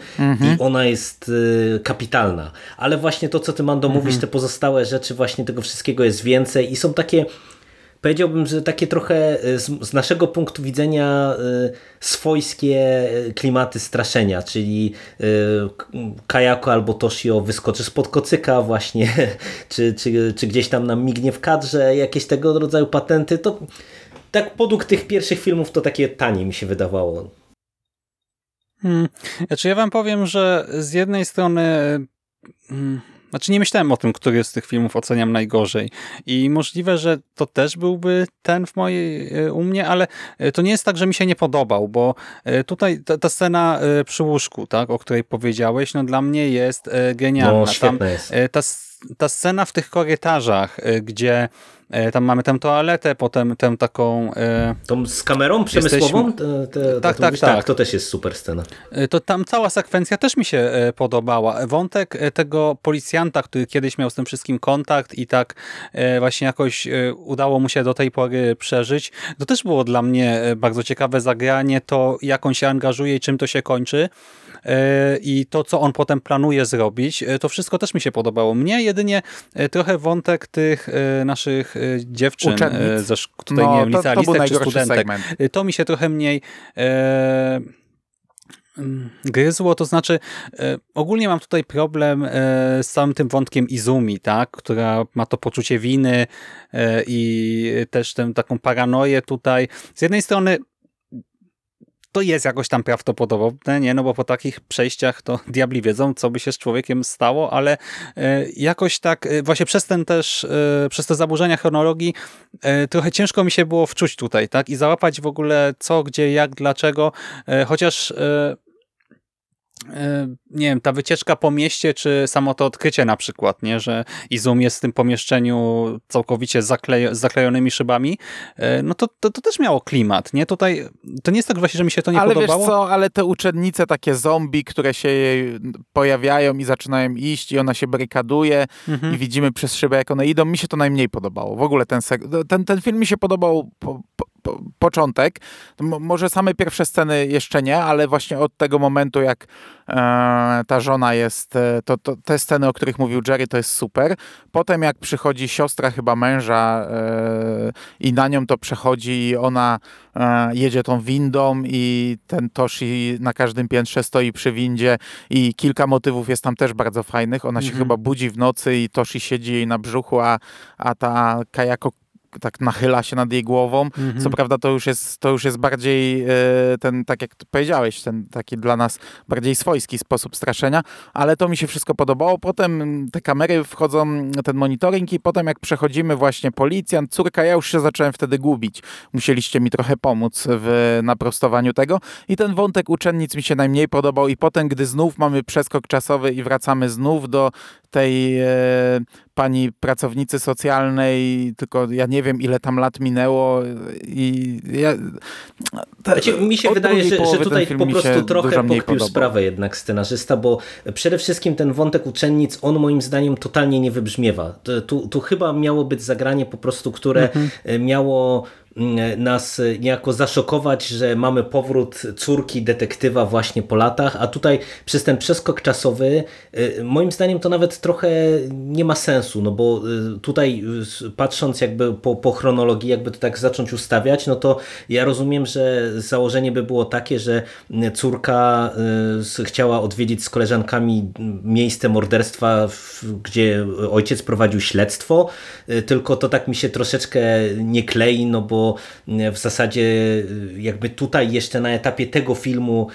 I ona jest y, kapitalna. Ale właśnie to, co ty Mando mówisz, te pozostałe rzeczy, właśnie tego wszystkiego jest więcej i są takie powiedziałbym, że takie trochę z, z naszego punktu widzenia swojskie klimaty straszenia, czyli Kajako albo Toshio wyskoczy spod kocyka właśnie, czy, czy, czy gdzieś tam nam mignie w kadrze jakieś tego rodzaju patenty, to tak podług tych pierwszych filmów to takie tanie mi się wydawało. Hmm. Znaczy ja wam powiem, że z jednej strony hmm, znaczy nie myślałem o tym, który z tych filmów oceniam najgorzej i możliwe, że to też byłby ten w mojej, e, u mnie, ale e, to nie jest tak, że mi się nie podobał, bo e, tutaj ta, ta scena przy łóżku, tak, o której powiedziałeś, no dla mnie jest genialna. No, świetna Tam, jest. Ta, ta scena w tych korytarzach, gdzie tam mamy tę toaletę, potem tę taką... E, Tą z kamerą przemysłową? Jesteśmy... Te, te, tak, tak, tak, tak. To też jest super scena. E, to tam cała sekwencja też mi się podobała. Wątek tego policjanta, który kiedyś miał z tym wszystkim kontakt i tak właśnie jakoś udało mu się do tej pory przeżyć, to też było dla mnie bardzo ciekawe zagranie, to jak on się angażuje i czym to się kończy. E, i to, co on potem planuje zrobić, e, to wszystko też mi się podobało. Mnie jedynie e, trochę wątek tych naszych dziewczyn, ze, tutaj no, nie wiem, licealistek czy studentek, segment. to mi się trochę mniej e, mm, gryzło, to znaczy e, ogólnie mam tutaj problem e, z całym tym wątkiem Izumi, tak, która ma to poczucie winy e, i też tę taką paranoję tutaj. Z jednej strony to jest jakoś tam prawdopodobne, nie? No bo po takich przejściach to diabli wiedzą, co by się z człowiekiem stało, ale e, jakoś tak e, właśnie przez ten też, e, przez te zaburzenia chronologii trochę ciężko mi się było wczuć tutaj, tak? I załapać w ogóle co, gdzie, jak, dlaczego, chociaż nie wiem, ta wycieczka po mieście, czy samo to odkrycie na przykład, nie, że Izum jest w tym pomieszczeniu całkowicie z zaklejonymi szybami, e, no to, to, to, też miało klimat, nie? Tutaj, to nie jest tak właśnie, że mi się to nie ale podobało. Ale wiesz co, ale te uczennice takie zombie, które się pojawiają i zaczynają iść i ona się barykaduje mhm. i widzimy przez szybę, jak one idą, mi się to najmniej podobało. W ogóle ten, ten, ten film mi się podobał po, po, po, początek, może same pierwsze sceny jeszcze nie, ale właśnie od tego momentu, jak E, ta żona jest, e, to, to, te sceny, o których mówił Jerry, to jest super. Potem jak przychodzi siostra chyba męża e, i na nią to przechodzi i ona jedzie tą windą i ten Toshi na każdym piętrze stoi przy windzie i kilka motywów jest tam też bardzo fajnych. Ona się mhm. chyba budzi w nocy i Toshi siedzi jej na brzuchu, a, a ta Kayako tak nachyla się nad jej głową. Mhm. Co prawda to już jest, to już jest bardziej e, ten, tak jak powiedziałeś, ten taki dla nas bardziej swojski sposób straszenia, ale to mi się wszystko podobało. Potem te kamery wchodzą, ten monitoring i potem jak przechodzimy właśnie policjant, córka, ja już się zacząłem wtedy gubić. Musieliście mi trochę pomóc w naprostowaniu tego i ten wątek uczennic mi się najmniej podobał i potem, gdy znów mamy przeskok czasowy i wracamy znów do tej e, pani pracownicy socjalnej, tylko ja nie wiem ile tam lat minęło i ja, ta, znaczy, mi się wydaje, że, że tutaj po prostu trochę pokpił sprawę jednak scenarzysta, bo przede wszystkim ten wątek uczennic, on moim zdaniem totalnie nie wybrzmiewa. Tu, tu chyba miało być zagranie po prostu, które mhm. miało nas niejako zaszokować, że mamy powrót córki detektywa właśnie po latach, a tutaj przez ten przeskok czasowy y, moim zdaniem to nawet trochę nie ma sensu, no bo y, tutaj patrząc jakby po, po chronologii, jakby to tak zacząć ustawiać, no to ja rozumiem, że założenie by było takie, że córka chciała odwiedzić z koleżankami miejsce morderstwa, gdzie ojciec prowadził śledztwo, tylko to tak mi się troszeczkę nie klei, no bo w zasadzie y, jakby tutaj jeszcze na etapie tego filmu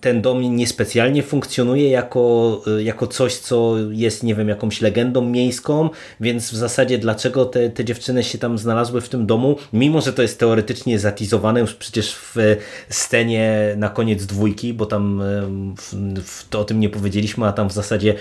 ten dom niespecjalnie funkcjonuje jako, y, jako coś, co jest, nie wiem, jakąś legendą miejską, więc w zasadzie dlaczego te, te dziewczyny się tam znalazły w tym domu, mimo że to jest teoretycznie zatizowane już przecież w scenie na koniec dwójki, bo tam y, w, w, to o tym nie powiedzieliśmy, a tam w zasadzie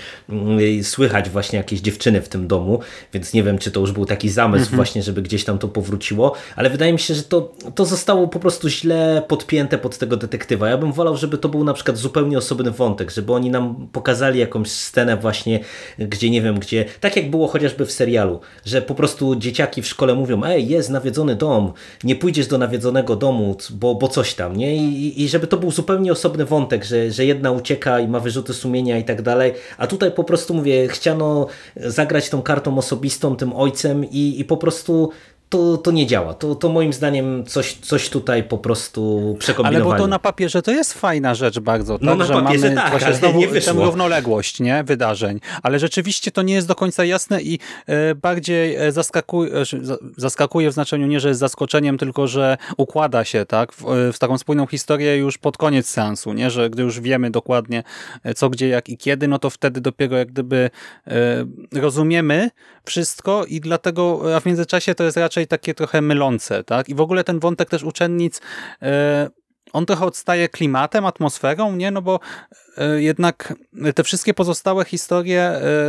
słychać właśnie jakieś dziewczyny w tym domu, więc nie wiem, czy to już był taki zamysł mhm. właśnie, żeby gdzieś tam to powróciło, ale wydaje mi się, że to, to zostało po prostu źle podpięte pod tego detektywa. Ja bym wolał wolał, żeby to był na przykład zupełnie osobny wątek, żeby oni nam pokazali jakąś scenę właśnie, gdzie nie wiem, gdzie, tak jak było chociażby w serialu, że po prostu dzieciaki w szkole mówią, ej, jest nawiedzony dom, nie pójdziesz do nawiedzonego domu, bo, bo coś tam, nie? I, I żeby to był zupełnie osobny wątek, że, że jedna ucieka i ma wyrzuty sumienia i tak dalej, a tutaj po prostu mówię, chciano zagrać tą kartą osobistą, tym ojcem i, i po prostu to, to nie działa. To, to moim zdaniem coś, coś tutaj po prostu przekombinowali. Ale bo to na papierze to jest fajna rzecz bardzo, tak? No na że papierze mamy tak, właśnie ale znowu nie tę wyszło. równoległość nie? wydarzeń. Ale rzeczywiście to nie jest do końca jasne i e, bardziej e, zaskakuje, za- zaskakuje w znaczeniu nie, że jest zaskoczeniem, tylko że układa się tak w, e, w taką spójną historię już pod koniec seansu, nie? że gdy już wiemy dokładnie co, gdzie, jak i kiedy, no to wtedy dopiero jak gdyby rozumiemy wszystko i dlatego, a w międzyczasie to jest raczej takie trochę mylące, tak? I w ogóle ten wątek też uczennic e, on trochę odstaje klimatem, atmosferą, nie? No bo e, jednak te wszystkie pozostałe historie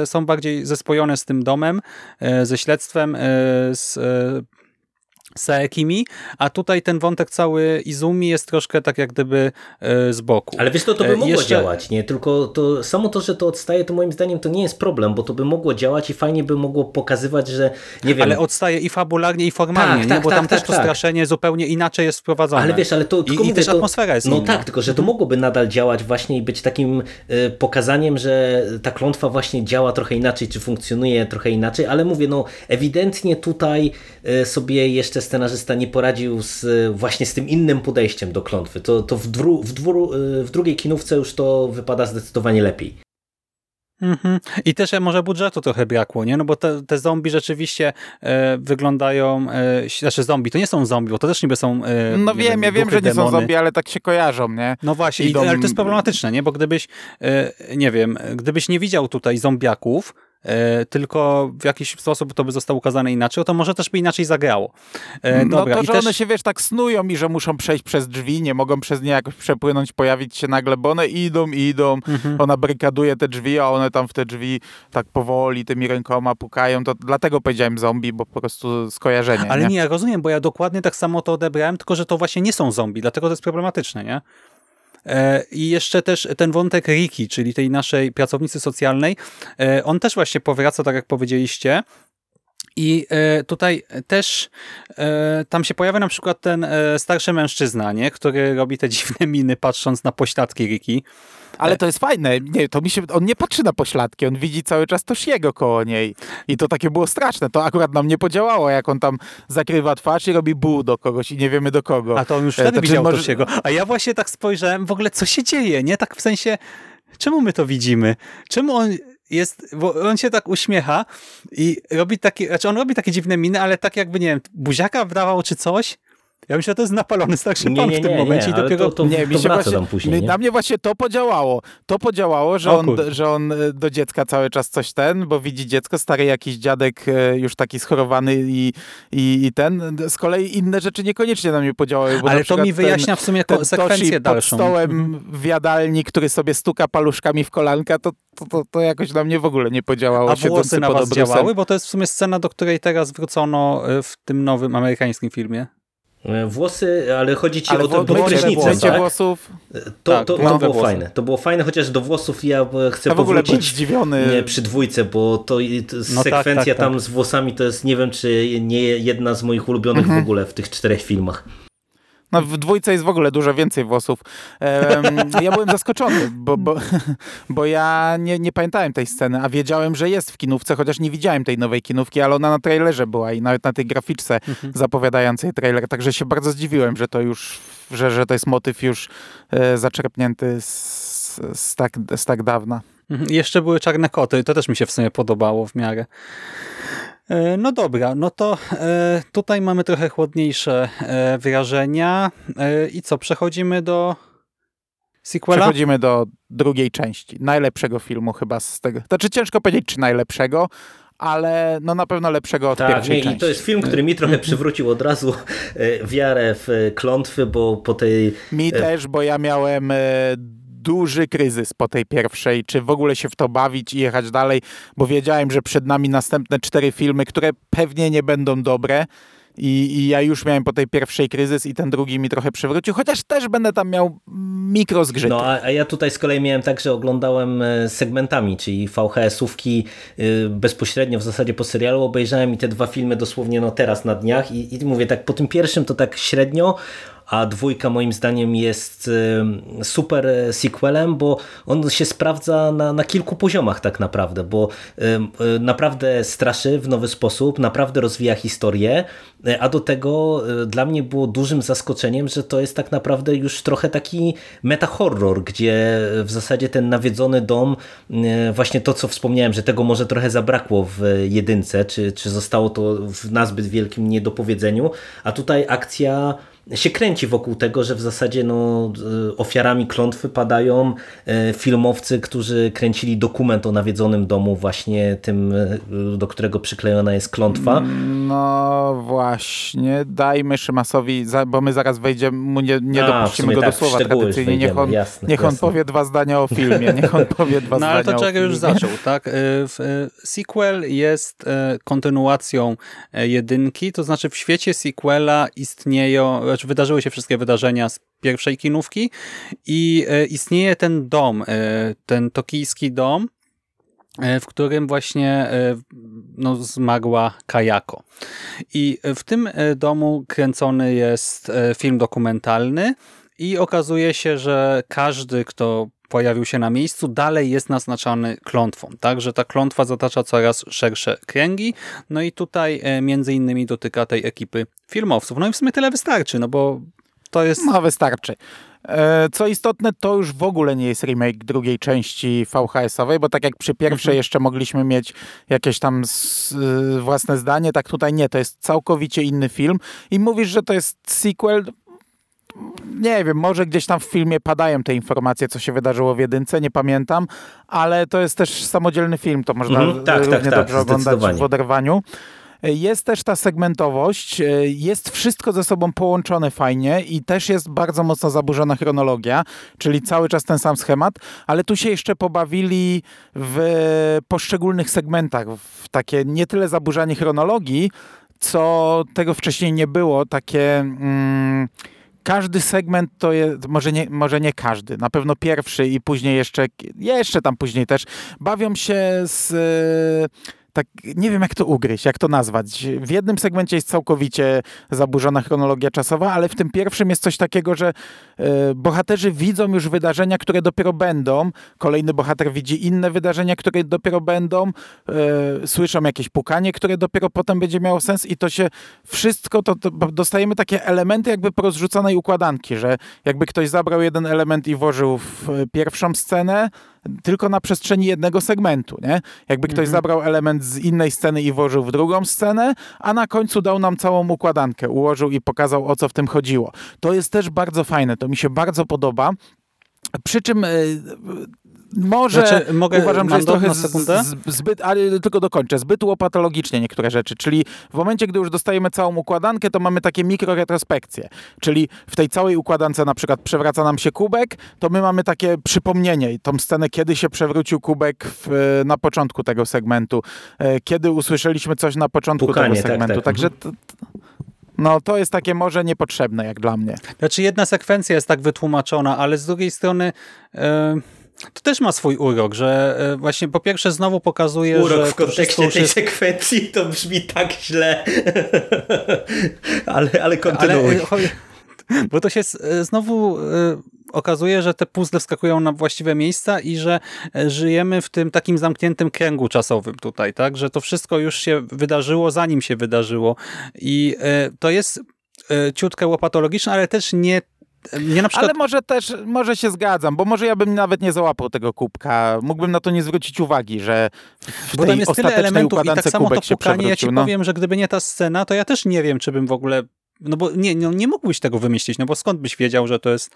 e, są bardziej zespojone z tym domem, ze śledztwem, z Saekimi, a tutaj ten wątek cały Izumi jest troszkę tak jak gdyby e, z boku. Ale wiesz, to, to by E, mogło jeszcze- działać, nie? Tylko to samo to, że to odstaje, to moim zdaniem to nie jest problem, bo to by mogło działać i fajnie by mogło pokazywać, że nie wiem. Ale odstaje i fabularnie, i formalnie, Tak, nie? tak, bo tak, tam tak, też to tak. straszenie zupełnie inaczej jest wprowadzone. Ale wiesz, ale to I, tylko i mówię, też to, atmosfera jest No inna. tak, tylko że to mogłoby nadal działać właśnie i być takim y, pokazaniem, że ta klątwa właśnie działa trochę inaczej, czy funkcjonuje trochę inaczej, ale mówię, no ewidentnie tutaj y, sobie jeszcze scenarzysta nie poradził z, y, właśnie z tym innym podejściem do klątwy. To, to w, dru, w, y, w drugiej kinówce już to wypada zdecydowanie lepiej. Mhm. I też e, może budżetu trochę brakło, nie? No bo te, te zombie rzeczywiście e, wyglądają, e, znaczy zombie, to nie są zombie, bo to też niby są e, No nie wiem, ja wiem, że nie są demony. zombie, ale tak się kojarzą, nie? No właśnie, i, Idą- ale to jest problematyczne, nie? Bo gdybyś, e, nie wiem, gdybyś nie widział tutaj zombiaków, e, tylko w jakiś sposób to by zostało ukazane inaczej, to może też by inaczej zagrało. E, No dobra, to, że też... one się, wiesz, tak snują i że muszą przejść przez drzwi, nie mogą przez nie jakoś przepłynąć, pojawić się nagle, bo one idą, idą, Mhm. ona barykaduje te drzwi, a one tam w te drzwi tak powoli tymi rękoma pukają, to dlatego powiedziałem zombie, bo po prostu skojarzenie, Ale nie? nie, ja rozumiem, bo ja dokładnie tak samo to odebrałem, tylko że to właśnie nie są zombie, dlatego to jest problematyczne, nie? E, I jeszcze też ten wątek Riki, czyli tej naszej pracownicy socjalnej, e, on też właśnie powraca, tak jak powiedzieliście. I e, tutaj też e, tam się pojawia na przykład ten e, starszy mężczyzna, nie? który robi te dziwne miny patrząc na pośladki Riki. Ale to jest fajne, nie, to mi się, on nie patrzy na pośladki, on widzi cały czas Toshiego koło niej i to takie było straszne, to akurat nam nie podziałało, jak on tam zakrywa twarz i robi bu do kogoś i nie wiemy do kogo. A to on już wtedy to widział może- Tosiego. A ja właśnie tak spojrzałem, w ogóle co się dzieje, nie? Tak w sensie, czemu my to widzimy? Czemu on jest, bo on się tak uśmiecha i robi takie, znaczy on robi takie dziwne miny, ale tak jakby, nie wiem, buziaka wdawał czy coś. Ja myślę, że to jest napalony starszy Nie, pan nie, w tym nie, momencie nie, i ale dopiero... to, to, nie, mi się właśnie, tam później, nie? Na mnie właśnie to podziałało. To podziałało, że on, że on e, do dziecka cały czas coś ten, bo widzi dziecko, stary jakiś dziadek e, już taki schorowany i, i, i ten. Z kolei inne rzeczy niekoniecznie na mnie podziałały. Ale to mi wyjaśnia w sumie ten, ten konsekwencję Toshi pod dalszą. stołem w jadalni, który sobie stuka paluszkami w kolanka, to, to, to, to jakoś na mnie w ogóle nie podziałało. A włosy na was działały? Bo to jest w sumie scena, do której teraz wrócono y, w tym nowym amerykańskim filmie. E, Włosy, ale chodzi ci Ale o to do mycie tak? włosów, To, Tak, to, to było włosy. fajne. To było fajne, chociaż do włosów ja e, chcę ja powrócić zdziwiony. nie, przy dwójce, bo to, to No tak, sekwencja tak, tak. tam z włosami to jest nie wiem, czy nie jedna z moich ulubionych Mhm. w ogóle w tych czterech filmach. No w dwójce jest w ogóle dużo więcej włosów. Ja byłem zaskoczony, bo, bo, bo ja nie, nie pamiętałem tej sceny, a wiedziałem, że jest w kinówce, chociaż nie widziałem tej nowej kinówki, ale ona na trailerze była i nawet na tej graficzce zapowiadającej trailer, także się bardzo zdziwiłem, że to już, że, że to jest motyw już e, zaczerpnięty z, z, tak, z tak dawna. Mhm. Jeszcze były czarne koty, to też mi się w sumie podobało w miarę. E, No dobra, no to e, tutaj mamy trochę chłodniejsze e, wyrażenia. E, I co, przechodzimy do sequela? Przechodzimy do drugiej części, najlepszego filmu chyba z tego. Znaczy ciężko powiedzieć, czy najlepszego, ale no na pewno lepszego od Tak, nie, pierwszej i części. to jest film, który mi trochę przywrócił od razu wiarę w klątwy, bo po tej Mi też, bo ja miałem duży kryzys po tej pierwszej, czy w ogóle się w to bawić i jechać dalej, bo wiedziałem, że przed nami następne cztery filmy, które pewnie nie będą dobre. I, I ja już miałem po tej pierwszej kryzys i ten drugi mi trochę przywrócił, chociaż też będę tam miał mikro zgrzyty. No, a, a ja tutaj z kolei miałem tak, że oglądałem e, segmentami, czyli VHS-ówki y, bezpośrednio w zasadzie po serialu obejrzałem i te dwa filmy dosłownie no teraz na dniach i, i mówię tak, po tym pierwszym to tak średnio, a dwójka moim zdaniem jest super sequelem, bo on się sprawdza na, na kilku poziomach tak naprawdę, bo naprawdę straszy w nowy sposób, naprawdę rozwija historię, a do tego dla mnie było dużym zaskoczeniem, że to jest tak naprawdę już trochę taki meta-horror, gdzie w zasadzie ten nawiedzony dom, właśnie to co wspomniałem, że tego może trochę zabrakło w jedynce, czy, czy zostało to w nazbyt wielkim niedopowiedzeniu, a tutaj akcja się kręci wokół tego, że w zasadzie no, e, ofiarami klątwy padają e, filmowcy, którzy kręcili dokument o nawiedzonym domu właśnie tym, e, do którego przyklejona jest klątwa. No właśnie, dajmy Szymasowi, bo my zaraz wejdziemy, mu nie, nie A, dopuścimy go tak, do słowa tradycyjnie. Niech on, jasne, niech on jasne. powie dwa zdania o filmie, niech on powie dwa no, zdania ale to czego już zaczął, tak? Sequel jest kontynuacją jedynki, to znaczy w świecie sequela istnieją znaczy wydarzyły się wszystkie wydarzenia z pierwszej kinówki i e, istnieje ten dom, e, ten tokijski dom, e, w którym właśnie no, zmagła Kajako. I w tym domu kręcony jest film dokumentalny i okazuje się, że każdy, kto pojawił się na miejscu, dalej jest naznaczany klątwą. Tak, że ta klątwa zatacza coraz szersze kręgi. No i tutaj e, między innymi dotyka tej ekipy filmowców. No i w sumie tyle wystarczy, no bo to jest... No wystarczy. E, co istotne, to już w ogóle nie jest remake drugiej części VHS-owej, bo tak jak przy pierwszej mhm. jeszcze mogliśmy mieć jakieś tam własne zdanie, tak tutaj nie, to jest całkowicie inny film i mówisz, że to jest sequel, nie wiem, może gdzieś tam w filmie padają te informacje, co się wydarzyło w jedynce, nie pamiętam, ale to jest też samodzielny film, to można mm, tak, równie tak, tak, dobrze oglądać w oderwaniu. Jest też ta segmentowość, jest wszystko ze sobą połączone fajnie i też jest bardzo mocno zaburzona chronologia, czyli cały czas ten sam schemat, ale tu się jeszcze pobawili w poszczególnych segmentach, w takie nie tyle zaburzanie chronologii, co tego wcześniej nie było, takie... Mm, każdy segment to jest, może nie, może nie każdy, na pewno pierwszy i później jeszcze, jeszcze tam później też, bawią się z tak nie wiem jak to ugryźć, jak to nazwać. W jednym segmencie jest całkowicie zaburzona chronologia czasowa, ale w tym pierwszym jest coś takiego, że e, bohaterzy widzą już wydarzenia, które dopiero będą. Kolejny bohater widzi inne wydarzenia, które dopiero będą. E, słyszą jakieś pukanie, które dopiero potem będzie miało sens i to się wszystko, to, to dostajemy takie elementy jakby porozrzucanej układanki, że jakby ktoś zabrał jeden element i włożył w pierwszą scenę, tylko na przestrzeni jednego segmentu, nie? Jakby ktoś mhm. zabrał element z innej sceny i włożył w drugą scenę, a na końcu dał nam całą układankę, ułożył i pokazał o co w tym chodziło. To jest też bardzo fajne, to mi się bardzo podoba. Przy czym e, może znaczy, mogę, uważam, że jest trochę zbyt, ale tylko dokończę, zbyt łopatologicznie niektóre rzeczy, czyli w momencie, gdy już dostajemy całą układankę, to mamy takie mikroretrospekcje, czyli w tej całej układance na przykład przewraca nam się kubek, to my mamy takie przypomnienie, tą scenę, kiedy się przewrócił kubek w, na początku tego segmentu, e, kiedy usłyszeliśmy coś na początku Pukanie, tego tak, segmentu, tak, tak. także no to jest takie może niepotrzebne jak dla mnie. Znaczy jedna sekwencja jest tak wytłumaczona, ale z drugiej strony... Yy to też ma swój urok, że e, właśnie po pierwsze znowu pokazuje, urok że... w kontekście tej jest... sekwencji to brzmi tak źle. ale, ale kontynuuj. Ale, bo to się e, znowu e, okazuje, że te puzzle wskakują na właściwe miejsca i że żyjemy w tym takim zamkniętym kręgu czasowym tutaj, tak? Że to wszystko już się wydarzyło, zanim się wydarzyło. I to jest ciutkę łopatologiczne, ale też nie przykład... Ale może też, może się zgadzam, bo może ja bym nawet nie załapał tego kubka. Mógłbym na to nie zwrócić uwagi, że w bo tam jest tyle elementów i tak samo to pukanie, ja ci no. powiem, że gdyby nie ta scena, to ja też nie wiem, czy bym w ogóle no bo nie, no nie mógłbyś tego wymyślić, no bo skąd byś wiedział, że to jest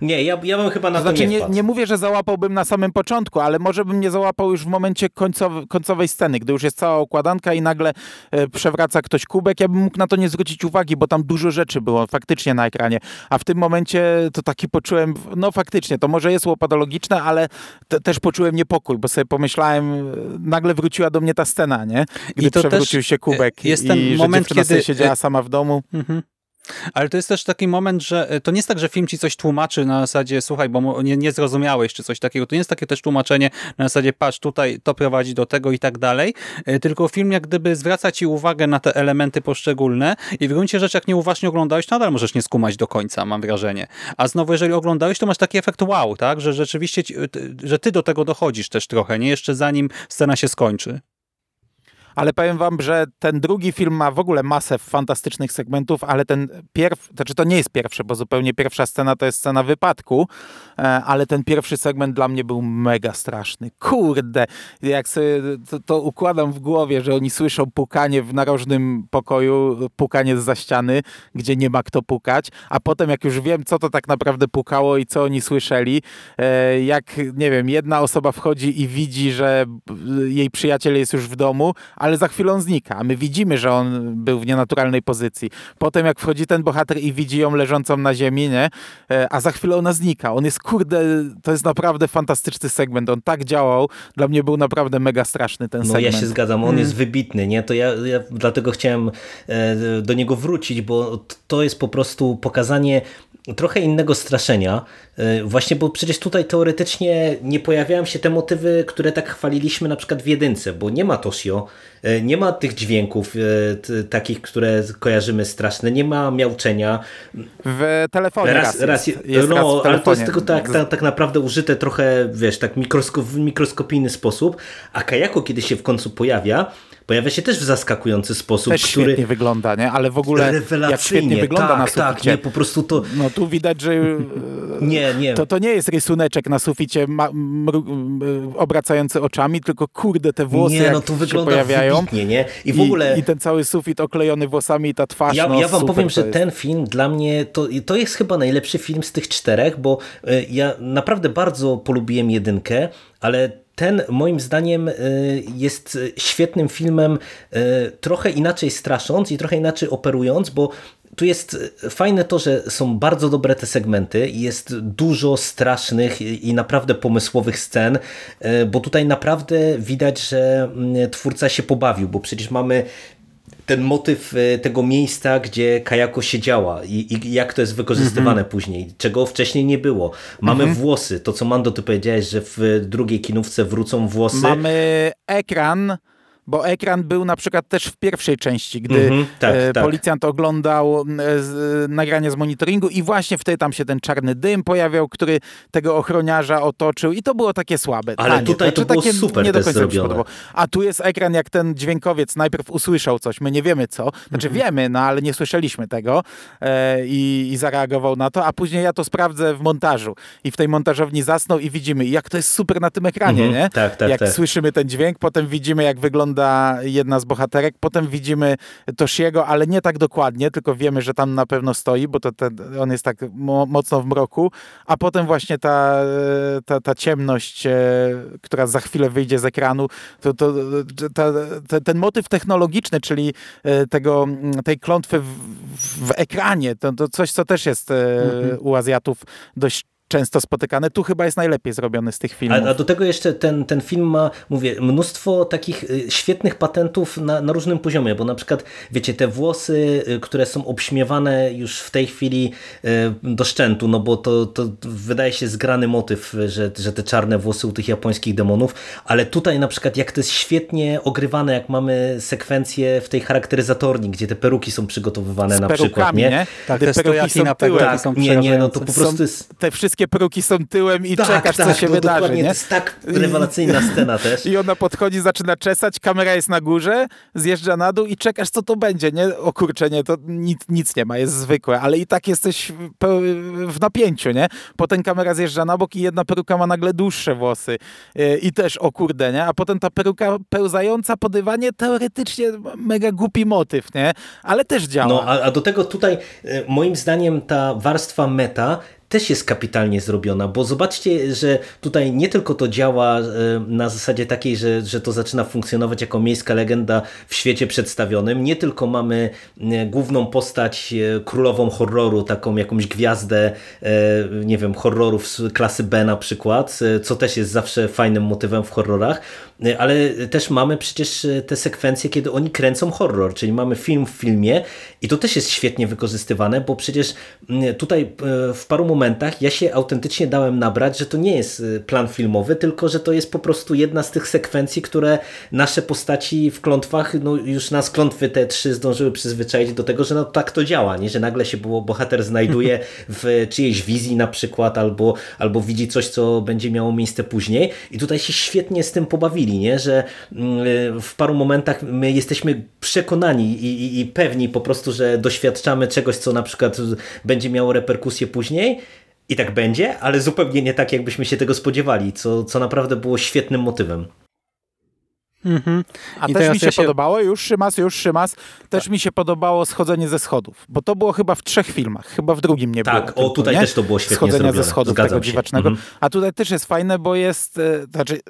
nie, ja, ja bym chyba na to, znaczy, nie, nie, nie mówię, że załapałbym na samym początku, ale może bym nie załapał już w momencie końcowy, końcowej sceny, gdy już jest cała układanka i nagle e, przewraca ktoś kubek, ja bym mógł na to nie zwrócić uwagi, bo tam dużo rzeczy było faktycznie na ekranie, a w tym momencie to taki poczułem, no faktycznie, to może jest łopatologiczne, ale też poczułem niepokój, bo sobie pomyślałem, e, nagle wróciła do mnie ta scena, nie? Gdy I to przewrócił się kubek jest ten i moment, kiedy siedziała sama w domu. Mhm. Ale to jest też taki moment, że e, to nie jest tak, że film ci coś tłumaczy na zasadzie, słuchaj, bo nie, nie zrozumiałeś, czy coś takiego. To nie jest takie też tłumaczenie na zasadzie, patrz, tutaj to prowadzi do tego i tak dalej, e, tylko film jak gdyby zwraca ci uwagę na te elementy poszczególne i w gruncie rzeczy, jak nieuważnie oglądałeś, nadal możesz nie skumać do końca, mam wrażenie. A znowu, jeżeli oglądałeś, to masz taki efekt wow, tak, że rzeczywiście, ci, że ty do tego dochodzisz też trochę, nie? Jeszcze zanim scena się skończy ale powiem wam, że ten drugi film ma w ogóle masę fantastycznych segmentów, ale ten pierwszy, znaczy to nie jest pierwszy, bo zupełnie pierwsza scena to jest scena wypadku, e, ale ten pierwszy segment dla mnie był mega straszny. Kurde, jak sobie to, to układam w głowie, że oni słyszą pukanie w narożnym pokoju, pukanie z za ściany, gdzie nie ma kto pukać, a potem jak już wiem, co to tak naprawdę pukało i co oni słyszeli, e, jak, nie wiem, jedna osoba wchodzi i widzi, że jej przyjaciel jest już w domu, ale za chwilę on znika, a my widzimy, że on był w nienaturalnej pozycji. Potem jak wchodzi ten bohater i widzi ją leżącą na ziemi, nie? E, a za chwilę ona znika. On jest, kurde, to jest naprawdę fantastyczny segment. On tak działał, dla mnie był naprawdę mega straszny ten no, segment. No ja się zgadzam, on hmm. jest wybitny, nie? To ja, ja dlatego chciałem e, do niego wrócić, bo to jest po prostu pokazanie trochę innego straszenia. E, właśnie, bo przecież tutaj teoretycznie nie pojawiają się te motywy, które tak chwaliliśmy na przykład w jedynce, bo nie ma Toshio, e, nie ma tych dźwięków e, takich, które kojarzymy straszne, nie ma miauczenia. W telefonie raz, raz, raz jest, jest no, raz ale to jest tylko tak, tak, tak naprawdę użyte trochę, wiesz, tak w mikroskopijny sposób, a Kajako, kiedy się w końcu pojawia, pojawia się też w zaskakujący sposób. Też który... świetnie wygląda, nie? Ale w ogóle jak świetnie wygląda tak, na suficie. Tak, nie, po prostu to... No tu widać, że nie, nie. To, to nie jest rysuneczek na suficie obracający oczami, tylko kurde te włosy nie, no, tu jak wygląda się pojawiają. Wybitnie, nie? I w ogóle... I, I, ten cały sufit oklejony włosami i ta twarz. Ja, no, ja wam powiem, że ten film dla mnie to, to jest chyba najlepszy film z tych czterech, bo e, ja naprawdę bardzo polubiłem jedynkę, ale ten moim zdaniem y, jest świetnym filmem, y, trochę inaczej strasząc i trochę inaczej operując, bo tu jest fajne to, że są bardzo dobre te segmenty i jest dużo strasznych i naprawdę pomysłowych scen, y, bo tutaj naprawdę widać, że mm, twórca się pobawił, bo przecież mamy ten motyw e, tego miejsca, gdzie Kajako siedziała i, i jak to jest wykorzystywane mm -hmm. później, czego wcześniej nie było. Mamy mm -hmm. włosy, to co Mando ty powiedziałeś, że w drugiej kinówce wrócą włosy. Mamy ekran, bo ekran był na przykład też w pierwszej części, gdy mm -hmm, tak, e, tak. policjant oglądał e, z, nagranie z monitoringu i właśnie wtedy tam się ten czarny dym pojawiał, który tego ochroniarza otoczył i to było takie słabe. Ale tanie. tutaj znaczy, to było super nie do końca zrobione. A tu jest ekran, jak ten dźwiękowiec najpierw usłyszał coś, my nie wiemy co, znaczy mm -hmm. wiemy, no ale nie słyszeliśmy tego e, i, i zareagował na to, a później ja to sprawdzę w montażu i w tej montażowni zasnął i widzimy, jak to jest super na tym ekranie, mm -hmm. nie? Tak, tak, jak tak. słyszymy ten dźwięk, potem widzimy, jak wygląda wygląda jedna z bohaterek. Potem widzimy Toshiego, ale nie tak dokładnie, tylko wiemy, że tam na pewno stoi, bo to on jest tak mo mocno w mroku. A potem właśnie ta, ta, ta ciemność, e, która za chwilę wyjdzie z ekranu, to, to, ta, ta, ten motyw technologiczny, czyli e, tego, tej klątwy w, w ekranie, to, to coś, co też jest e, mhm. u Azjatów dość często spotykane. Tu chyba jest najlepiej zrobiony z tych filmów. A, a, do tego jeszcze ten, ten film ma, mówię, mnóstwo takich y, świetnych patentów na, na różnym poziomie, bo na przykład, wiecie, te włosy, y, które są obśmiewane już w tej chwili y, do szczętu, no bo to, to wydaje się zgrany motyw, że, że te czarne włosy u tych japońskich demonów, ale tutaj na przykład jak to jest świetnie ogrywane, jak mamy sekwencję w tej charakteryzatorni, gdzie te peruki są przygotowywane z na perukami, przykład, nie? nie? Tak, te stojaki na peruki tak, są Nie, nie, no to po prostu jest... Te wszystkie wszystkie peruki są tyłem i tak, czekasz, tak, co się wydarzy. Nie? To jest tak rewelacyjna scena też. I ona podchodzi, zaczyna czesać, kamera jest na górze, zjeżdża na dół i czekasz, co to będzie, nie? O kurczę, nie, to nic, nic nie ma, jest zwykłe, ale i tak jesteś w napięciu, nie? Potem kamera zjeżdża na bok i jedna peruka ma nagle dłuższe włosy y, i też, o kurde, nie? A potem ta peruka pełzająca po dywanie, teoretycznie mega głupi motyw, nie? Ale też działa. No, a, a do tego tutaj y, moim zdaniem ta warstwa meta też jest kapitalnie zrobiona, bo zobaczcie, że tutaj nie tylko to działa e, na zasadzie takiej, że, że to zaczyna funkcjonować jako miejska legenda w świecie przedstawionym, nie tylko mamy e, główną postać e, królową horroru, taką jakąś gwiazdę, nie wiem, horrorów klasy B na przykład, co też jest zawsze fajnym motywem w horrorach, ale też mamy przecież e, te sekwencje, kiedy oni kręcą horror, czyli mamy film w filmie i to też jest świetnie wykorzystywane, bo przecież mm, tutaj e, w paru momentach ja się autentycznie dałem nabrać, że to nie jest plan filmowy, tylko że to jest po prostu jedna z tych sekwencji, które nasze postaci w klątwach, no już nas klątwy te trzy zdążyły przyzwyczaić do tego, że no tak to działa, nie? że nagle się było, bohater znajduje w czyjejś wizji na przykład, albo, albo widzi coś, co będzie miało miejsce później i tutaj się świetnie z tym pobawili, nie? że mm, w paru momentach my jesteśmy przekonani i, i, i pewni po prostu, że doświadczamy czegoś, co na przykład będzie miało reperkusje później, i tak będzie, ale zupełnie nie tak, jakbyśmy się tego spodziewali, co, co naprawdę było świetnym motywem. Mhm. A I też mi się, ja się- podobało, już Szymas, już Szymas, też mi się podobało schodzenie ze schodów, bo to było chyba w trzech filmach, chyba w drugim nie było. Tak, o tutaj nie? też to było świetnie Schodzenia zrobione. ze schodów Zgadzam tego się. dziwacznego. Mhm. A tutaj też jest fajne, bo jest, e, znaczy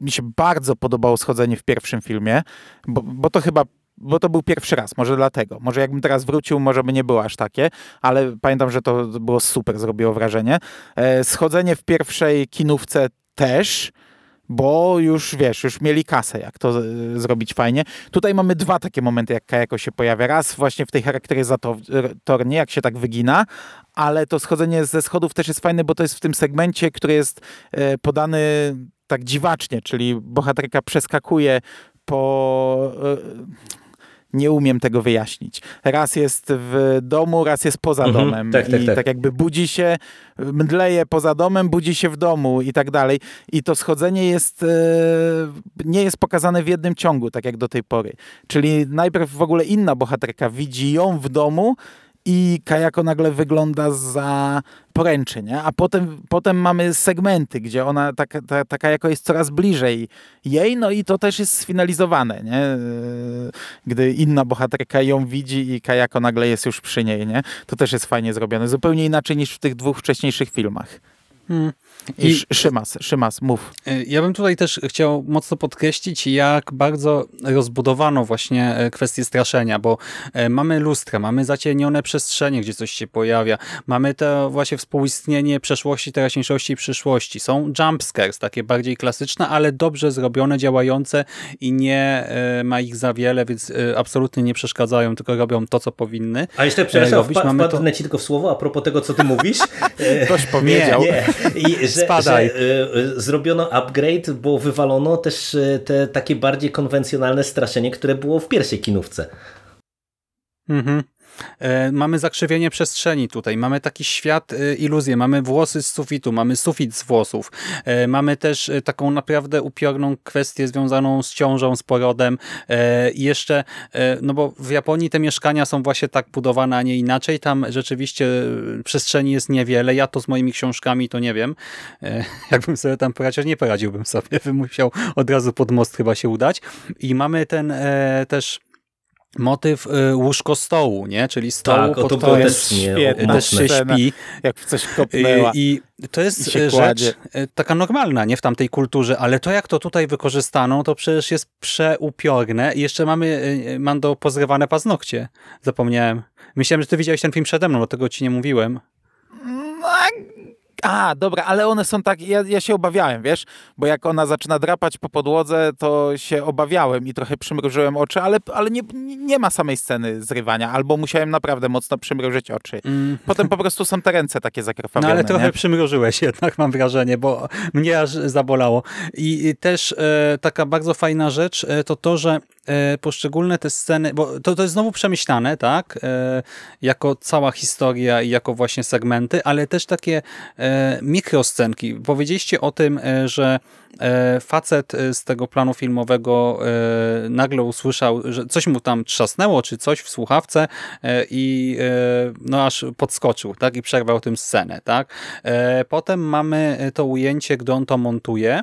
mi się bardzo podobało schodzenie w pierwszym filmie, bo, bo to chyba bo to był pierwszy raz, może dlatego. Może jakbym teraz wrócił, może by nie było aż takie, ale pamiętam, że to było super, zrobiło wrażenie. E, schodzenie w pierwszej kinówce też, bo już wiesz, już mieli kasę, jak to e, zrobić fajnie. Tutaj mamy dwa takie momenty, jak Kajako się pojawia. Raz właśnie w tej charakteryzatornie, jak się tak wygina, ale to schodzenie ze schodów też jest fajne, bo to jest w tym segmencie, który jest e, podany tak dziwacznie, czyli bohaterka przeskakuje po... Nie umiem tego wyjaśnić. Raz jest w domu, raz jest poza Mhm, domem. tak, tak, I tak. tak jakby budzi się, mdleje poza domem, budzi się w domu i tak dalej. I to schodzenie jest, e, nie jest pokazane w jednym ciągu, tak jak do tej pory. Czyli najpierw w ogóle inna bohaterka widzi ją w domu i Kajako nagle wygląda za poręczy, nie? A potem, potem mamy segmenty, gdzie ona, taka, ta, ta Kajako jest coraz bliżej jej, no i to też jest sfinalizowane, nie? Yy, Gdy inna bohaterka ją widzi i Kajako nagle jest już przy niej, nie? To też jest fajnie zrobione. Zupełnie inaczej niż w tych dwóch wcześniejszych filmach. Hmm. I, I- Sz- Szymas, Szymas, mów. E, Ja bym tutaj też chciał mocno podkreślić, jak bardzo rozbudowano właśnie e, kwestię straszenia, bo e, mamy lustra, mamy zacienione przestrzenie, gdzie coś się pojawia, mamy to właśnie współistnienie przeszłości, teraźniejszości i przyszłości. Są jumpscares, takie bardziej klasyczne, ale dobrze zrobione, działające i nie ma ich za wiele, więc absolutnie nie przeszkadzają, tylko robią to, co powinny. A jeszcze, przepraszam, robić. wpa- Mamy to- wpadnę ci tylko w słowo a propos tego, co ty mówisz. Ktoś powiedział. Nie, I że, Spadaj. że y, y, zrobiono upgrade, bo wywalono też y, te takie bardziej konwencjonalne straszenie, które było w pierwszej kinówce. Mhm. E, Mamy zakrzywienie przestrzeni tutaj, mamy taki świat e, iluzję, mamy włosy z sufitu, mamy sufit z włosów, e, mamy też taką naprawdę upiorną kwestię związaną z ciążą, z porodem i jeszcze, no bo w Japonii te mieszkania są właśnie tak budowane, a nie inaczej, tam rzeczywiście przestrzeni jest niewiele, ja to z moimi książkami to nie wiem, jakbym sobie tam poradził, nie poradziłbym sobie, bym musiał od razu pod most chyba się udać. I mamy ten też motyw y, łóżko stołu, nie? Czyli stołu, Tak, to pod było którym też świetna też się śpi. Jak w coś I, kopnęła. I to I jest się y, kładzie. rzecz y, taka normalna, nie? W tamtej kulturze, ale to jak to tutaj wykorzystano, to przecież jest przeupiorne. I jeszcze mamy, y, Mando, pozrywane paznokcie. Zapomniałem. Myślałem, że ty widziałeś ten film przede mną, dlatego ci nie mówiłem. A, dobra, ale one są tak, ja, ja się obawiałem, wiesz, bo jak ona zaczyna drapać po podłodze, to się obawiałem i trochę przymrużyłem oczy, ale, ale nie, nie ma samej sceny zrywania, albo musiałem naprawdę mocno przymrużyć oczy. Mm. Potem po prostu są te ręce takie No zakrwawione, ale trochę nie? przymrożyłeś jednak, mam wrażenie, bo mnie aż zabolało. I też e, taka bardzo fajna rzecz e, to to, że poszczególne te sceny, bo to, to jest znowu przemyślane, tak, e, jako cała historia i jako właśnie segmenty, ale też takie e, mikroscenki. Powiedzieliście o tym, e, że e, facet e, z tego planu filmowego e, nagle usłyszał, że coś mu tam trzasnęło, czy coś w słuchawce e, i e, no aż podskoczył, tak, i przerwał tym scenę, tak. E, Potem mamy to ujęcie, gdy on to montuje,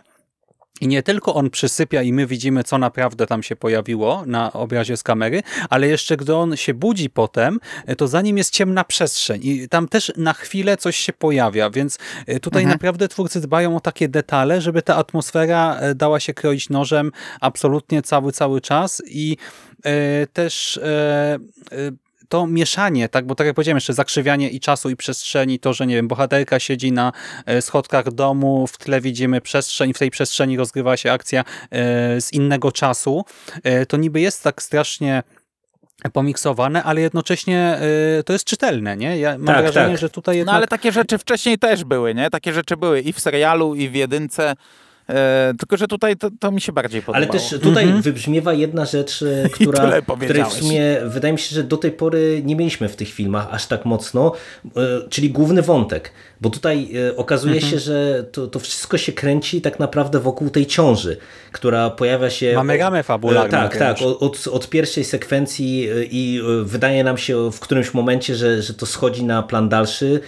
i nie tylko on przysypia i my widzimy, co naprawdę tam się pojawiło na obrazie z kamery, ale jeszcze gdy on się budzi potem, to za nim jest ciemna przestrzeń i tam też na chwilę coś się pojawia, więc e, tutaj Mhm. naprawdę twórcy dbają o takie detale, żeby ta atmosfera e, dała się kroić nożem absolutnie cały, cały czas i e, też to mieszanie, tak, bo tak jak powiedziałem, jeszcze zakrzywianie i czasu, i przestrzeni, to, że nie wiem, bohaterka siedzi na e, schodkach domu, w tle widzimy przestrzeń, w tej przestrzeni rozgrywa się akcja e, z innego czasu, e, to niby jest tak strasznie pomiksowane, ale jednocześnie y, to jest czytelne, nie? Ja mam Tak, wrażenie, tak. że tutaj No jednak... ale takie rzeczy wcześniej też były, nie? Takie rzeczy były i w serialu, i w jedynce. E, tylko, że tutaj to, to mi się bardziej podobało. Ale też tutaj wybrzmiewa jedna rzecz, e, która, tyle której w sumie wydaje mi się, że do tej pory nie mieliśmy w tych filmach aż tak mocno, e, czyli główny wątek. Bo tutaj e, okazuje się, że to, to wszystko się kręci tak naprawdę wokół tej ciąży, która pojawia się... Mamy ramę fabularną E, Tak, tak. Od, od pierwszej sekwencji e, i wydaje nam się w którymś momencie, że, że to schodzi na plan dalszy,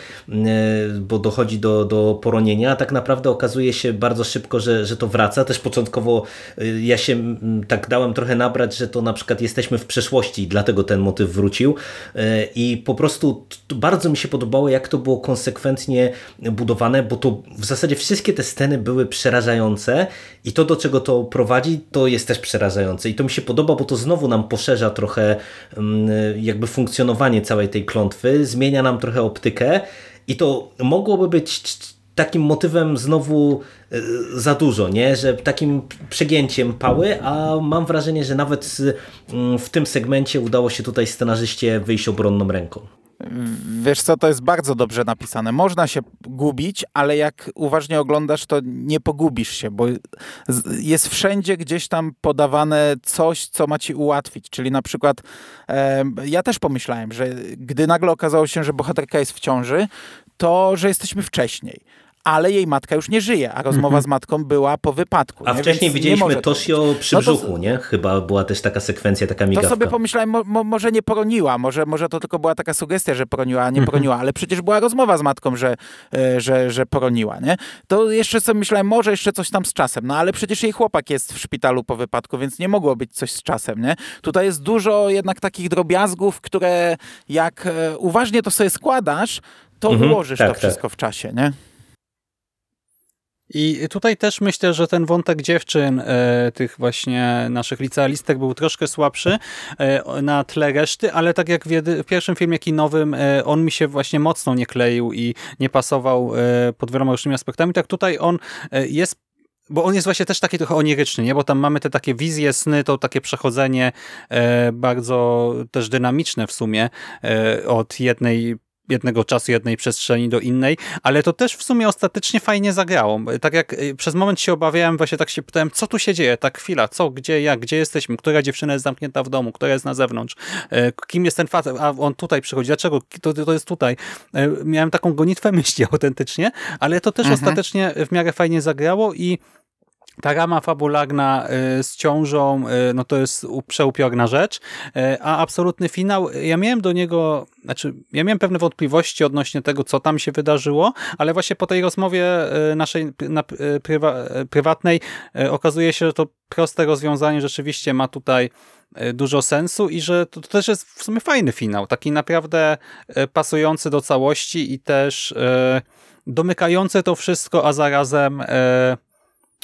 bo dochodzi do, do poronienia, a tak naprawdę okazuje się bardzo szybko, że, że to wraca. Też początkowo ja się tak dałem trochę nabrać, że to na przykład jesteśmy w przeszłości i dlatego ten motyw wrócił i po prostu bardzo mi się podobało, jak to było konsekwentnie budowane, bo to w zasadzie wszystkie te sceny były przerażające i to, do czego to prowadzi, to jest też przerażające. I to mi się podoba, bo to znowu nam poszerza trochę mm, jakby funkcjonowanie całej tej klątwy, zmienia nam trochę optykę i to mogłoby być takim motywem znowu y, za dużo, nie? że takim przegięciem pały, a mam wrażenie, że nawet mm, w tym segmencie udało się tutaj scenarzyście wyjść obronną ręką. Wiesz co, to jest bardzo dobrze napisane. Można się gubić, ale jak uważnie oglądasz, to nie pogubisz się, bo jest wszędzie gdzieś tam podawane coś, co ma ci ułatwić. Czyli na przykład em, ja też pomyślałem, że gdy nagle okazało się, że bohaterka jest w ciąży, to że jesteśmy wcześniej. Ale jej matka już nie żyje, a rozmowa z matką była po wypadku. A nie? wcześniej Więc widzieliśmy to Toshio przy No to- brzuchu, nie? Chyba była też taka sekwencja, taka To migawka. sobie pomyślałem, mo, mo, może nie poroniła, może, może to tylko była taka sugestia, że poroniła, a nie poroniła, ale przecież była rozmowa z matką, że, e, że, że poroniła, nie? To jeszcze sobie myślałem, może jeszcze coś tam z czasem, no ale przecież jej chłopak jest w szpitalu po wypadku, więc nie mogło być coś z czasem, nie? Tutaj jest dużo jednak takich drobiazgów, które jak e, uważnie to sobie składasz, to Mhm, ułożysz tak, to tak. wszystko w czasie, nie? I tutaj też myślę, że ten wątek dziewczyn, e, tych właśnie naszych licealistek był troszkę słabszy e, na tle reszty, ale tak jak w, pierwszym filmie kinowym e, on mi się właśnie mocno nie kleił i nie pasował pod wieloma różnymi aspektami, tak tutaj on jest bo on jest właśnie też taki trochę oniryczny, nie? bo tam mamy te takie wizje, sny, to takie przechodzenie e, bardzo też dynamiczne w sumie e, od jednej jednego czasu, jednej przestrzeni do innej, ale to też w sumie ostatecznie fajnie zagrało. Tak jak y, przez moment się obawiałem, właśnie tak się pytałem, co tu się dzieje, tak chwila, co, gdzie, jak, gdzie jesteśmy, która dziewczyna jest zamknięta w domu, która jest na zewnątrz, e, kim jest ten facet, a on tutaj przychodzi, dlaczego to, to jest tutaj. E, Miałem taką gonitwę myśli autentycznie, ale to też ostatecznie w miarę fajnie zagrało i ta rama fabularna y, z ciążą, y, no to jest przeupiorna rzecz, y, a absolutny finał, ja miałem do niego, znaczy ja miałem pewne wątpliwości odnośnie tego, co tam się wydarzyło, ale właśnie po tej rozmowie naszej na, prywa, prywatnej okazuje się, że to proste rozwiązanie rzeczywiście ma tutaj dużo sensu i że to, to też jest w sumie fajny finał, taki naprawdę pasujący do całości i też domykający to wszystko, a zarazem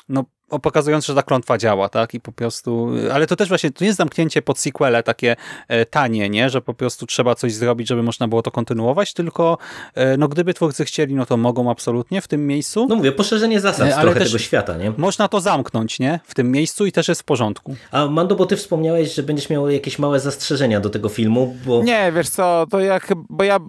no, o- pokazując, że ta klątwa działa, tak? I po prostu, ale to też właśnie, to nie jest zamknięcie pod sequele takie e, tanie, nie? Że po prostu trzeba coś zrobić, żeby można było to kontynuować, tylko e, no gdyby twórcy chcieli, no to mogą absolutnie w tym miejscu. No mówię, poszerzenie zasad Nie, ale trochę też- tego świata, nie? Można to zamknąć, nie? W tym miejscu i też jest w porządku. A Mando, bo ty wspomniałeś, że będziesz miał jakieś małe zastrzeżenia do tego filmu, bo... Nie, wiesz co, to ja chyba, bo ja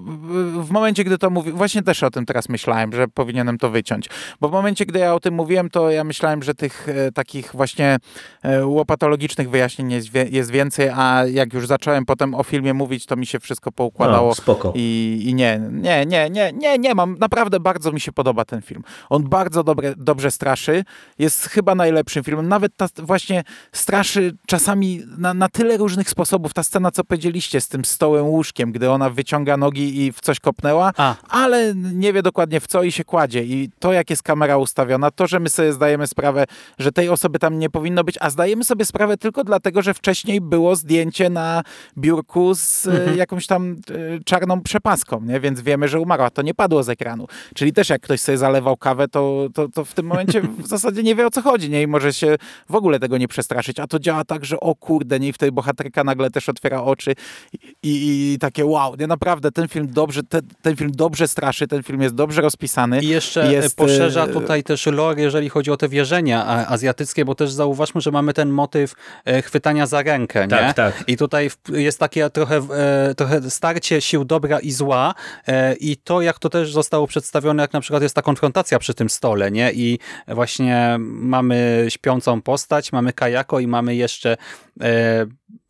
w momencie, gdy to mówię, właśnie też o tym teraz myślałem, że powinienem to wyciąć, bo w momencie, gdy ja o tym mówiłem, to ja myślałem, że tych e, takich właśnie e, łopatologicznych wyjaśnień jest, jest więcej, a jak już zacząłem potem o filmie mówić, to mi się wszystko poukładało A, spoko. i, i nie, nie, nie, nie, nie, nie mam, naprawdę bardzo mi się podoba ten film. On bardzo dobre, dobrze straszy, jest chyba najlepszym filmem, nawet ta właśnie straszy czasami na, na tyle różnych sposobów, ta scena, co powiedzieliście, z tym stołem łóżkiem, gdy ona wyciąga nogi i w coś kopnęła, A. ale nie wie dokładnie w co i się kładzie i to, jak jest kamera ustawiona, to, że my sobie zdajemy sprawę, że tej osoby tam nie powinno być, a zdajemy sobie sprawę tylko dlatego, że wcześniej było zdjęcie na biurku z e, jakąś tam e, czarną przepaską, nie? więc wiemy, że umarła. To nie padło z ekranu. Czyli też jak ktoś sobie zalewał kawę, to, to, to w tym momencie w zasadzie nie wie o co chodzi nie? i może się w ogóle tego nie przestraszyć. A to działa tak, że o kurde, nie? i wtedy bohaterka nagle też otwiera oczy i, i, i takie wow, nie? naprawdę ten film dobrze, ten, ten film dobrze straszy, ten film jest dobrze rozpisany. I jeszcze jest, poszerza e, tutaj też lore, jeżeli chodzi o te wierzenia azjatyckie, bo też zauważmy, że mamy ten motyw e, chwytania za rękę, nie? Tak, tak. I tutaj jest takie trochę, e, trochę starcie sił dobra i zła e, i to, jak to też zostało przedstawione, jak na przykład jest ta konfrontacja przy tym stole, nie? I właśnie mamy śpiącą postać, mamy Kajako i mamy jeszcze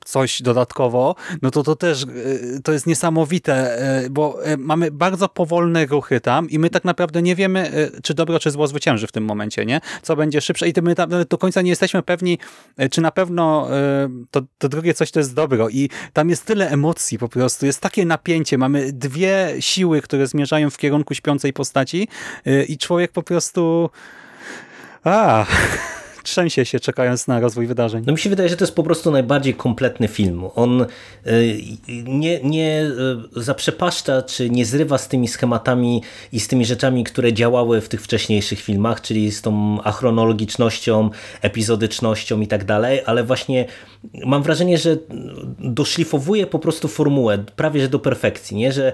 coś dodatkowo, no to to też e, to jest niesamowite, e, bo e, mamy bardzo powolne ruchy tam i my tak naprawdę nie wiemy, czy dobro, czy zło zwycięży w tym momencie, nie? Co będzie szybsze i my tam do końca nie jesteśmy pewni, czy na pewno to, to drugie coś to jest dobro i tam jest tyle emocji po prostu, jest takie napięcie, mamy dwie siły, które zmierzają w kierunku śpiącej postaci i człowiek po prostu a trzęsie się czekając na rozwój wydarzeń. No mi się wydaje, że to jest po prostu najbardziej kompletny film. On y, nie, nie y, zaprzepaszcza, czy nie zrywa z tymi schematami i z tymi rzeczami, które działały w tych wcześniejszych filmach, czyli z tą achronologicznością, epizodycznością i tak dalej, ale właśnie mam wrażenie, że doszlifowuje po prostu formułę prawie że do perfekcji, nie? że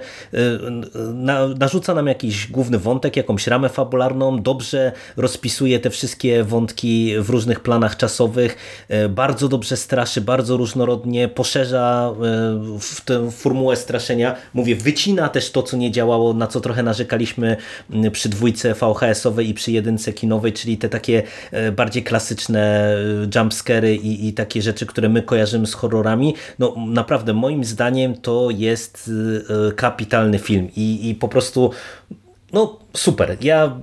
na, narzuca nam jakiś główny wątek, jakąś ramę fabularną, dobrze rozpisuje te wszystkie wątki w różnych planach czasowych, e, bardzo dobrze straszy, bardzo różnorodnie, poszerza e, w tę formułę straszenia. Mówię, wycina też to, co nie działało, na co trochę narzekaliśmy przy dwójce VHS-owej i przy jedynce kinowej, czyli te takie e, bardziej klasyczne jumpscary i, i takie rzeczy, które my kojarzymy z horrorami. No naprawdę, moim zdaniem to jest kapitalny film i, i po prostu no super. Ja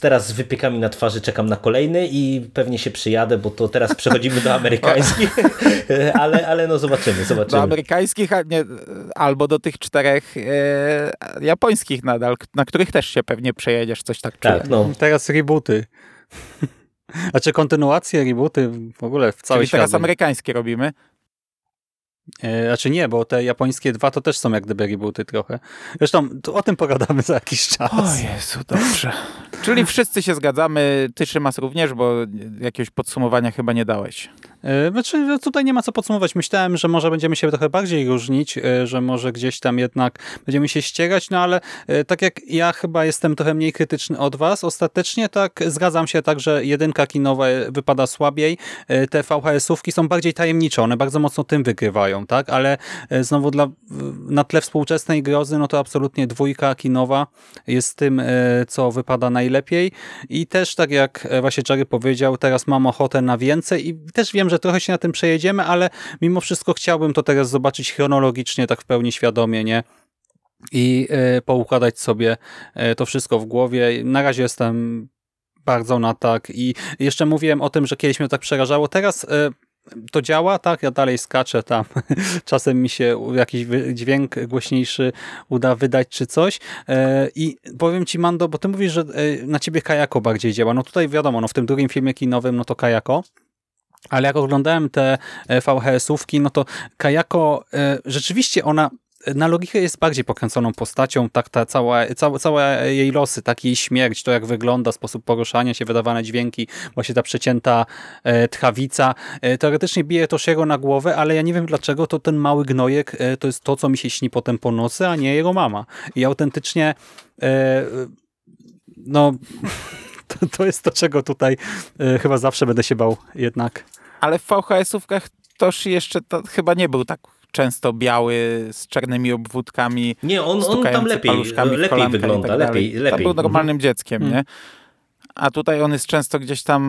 teraz z wypiekami na twarzy czekam na kolejny i pewnie się przyjadę, bo to teraz przechodzimy do amerykańskich, ale, ale no zobaczymy, Do zobaczymy. amerykańskich, a nie, albo do tych czterech e, japońskich nadal, na których też się pewnie przejedziesz, coś tak czuję. Tak, no. Teraz rebooty. A czy kontynuacje, rebooty w ogóle w cały Czyli teraz amerykańskie robimy. E, Znaczy nie, bo te japońskie dwa to też są jak gdyby rebooty trochę. Zresztą o tym pogadamy za jakiś czas. O Jezu, dobrze. Czyli wszyscy się zgadzamy, ty Szymas również, bo jakiegoś podsumowania chyba nie dałeś. E, Znaczy, no tutaj nie ma co podsumować. Myślałem, że może będziemy się trochę bardziej różnić, e, że może gdzieś tam jednak będziemy się ścierać, no ale e, tak jak ja chyba jestem trochę mniej krytyczny od was, ostatecznie tak zgadzam się tak, że jedynka kinowa wypada słabiej, te VHS-ówki są bardziej tajemnicze, one bardzo mocno tym wygrywają, tak, ale znowu dla, na tle współczesnej grozy, no to absolutnie dwójka kinowa jest tym, co wypada najlepiej. I też tak jak właśnie Jerry powiedział, teraz mam ochotę na więcej i też wiem, że trochę się na tym przejedziemy, ale mimo wszystko chciałbym to teraz zobaczyć chronologicznie, tak w pełni świadomie, nie? I e, poukładać sobie e, to wszystko w głowie. Na razie jestem bardzo na tak i jeszcze mówiłem o tym, że kiedyś mnie tak przerażało. Teraz e, to działa, tak? Ja dalej skaczę tam. Czasem mi się jakiś dźwięk głośniejszy uda wydać czy coś. I powiem ci, Mando, bo ty mówisz, że na ciebie Kajako bardziej działa. No tutaj wiadomo, no w tym drugim filmie kinowym, no to Kajako. Ale jak oglądałem te e, VHS-ówki, no to Kajako, e, rzeczywiście ona na logikę jest bardziej pokręconą postacią, tak ta cała, cała, całe jej losy, tak jej śmierć, to jak wygląda, sposób poruszania się, wydawane dźwięki, właśnie ta przecięta e, tchawica, e, teoretycznie bije to Shero na głowę, ale ja nie wiem dlaczego to ten mały gnojek e, to jest to, co mi się śni potem po nocy, a nie jego mama. I autentycznie e, no to, to jest to, czego tutaj e, chyba zawsze będę się bał jednak. Ale w VHS-ówkach toż jeszcze to chyba nie był tak często biały, z czarnymi obwódkami. Nie, on, on tam lepiej, lepiej wygląda, tak dalej. lepiej, Tam lepiej. był normalnym Mhm. dzieckiem, Mhm. nie? A tutaj on jest często gdzieś tam,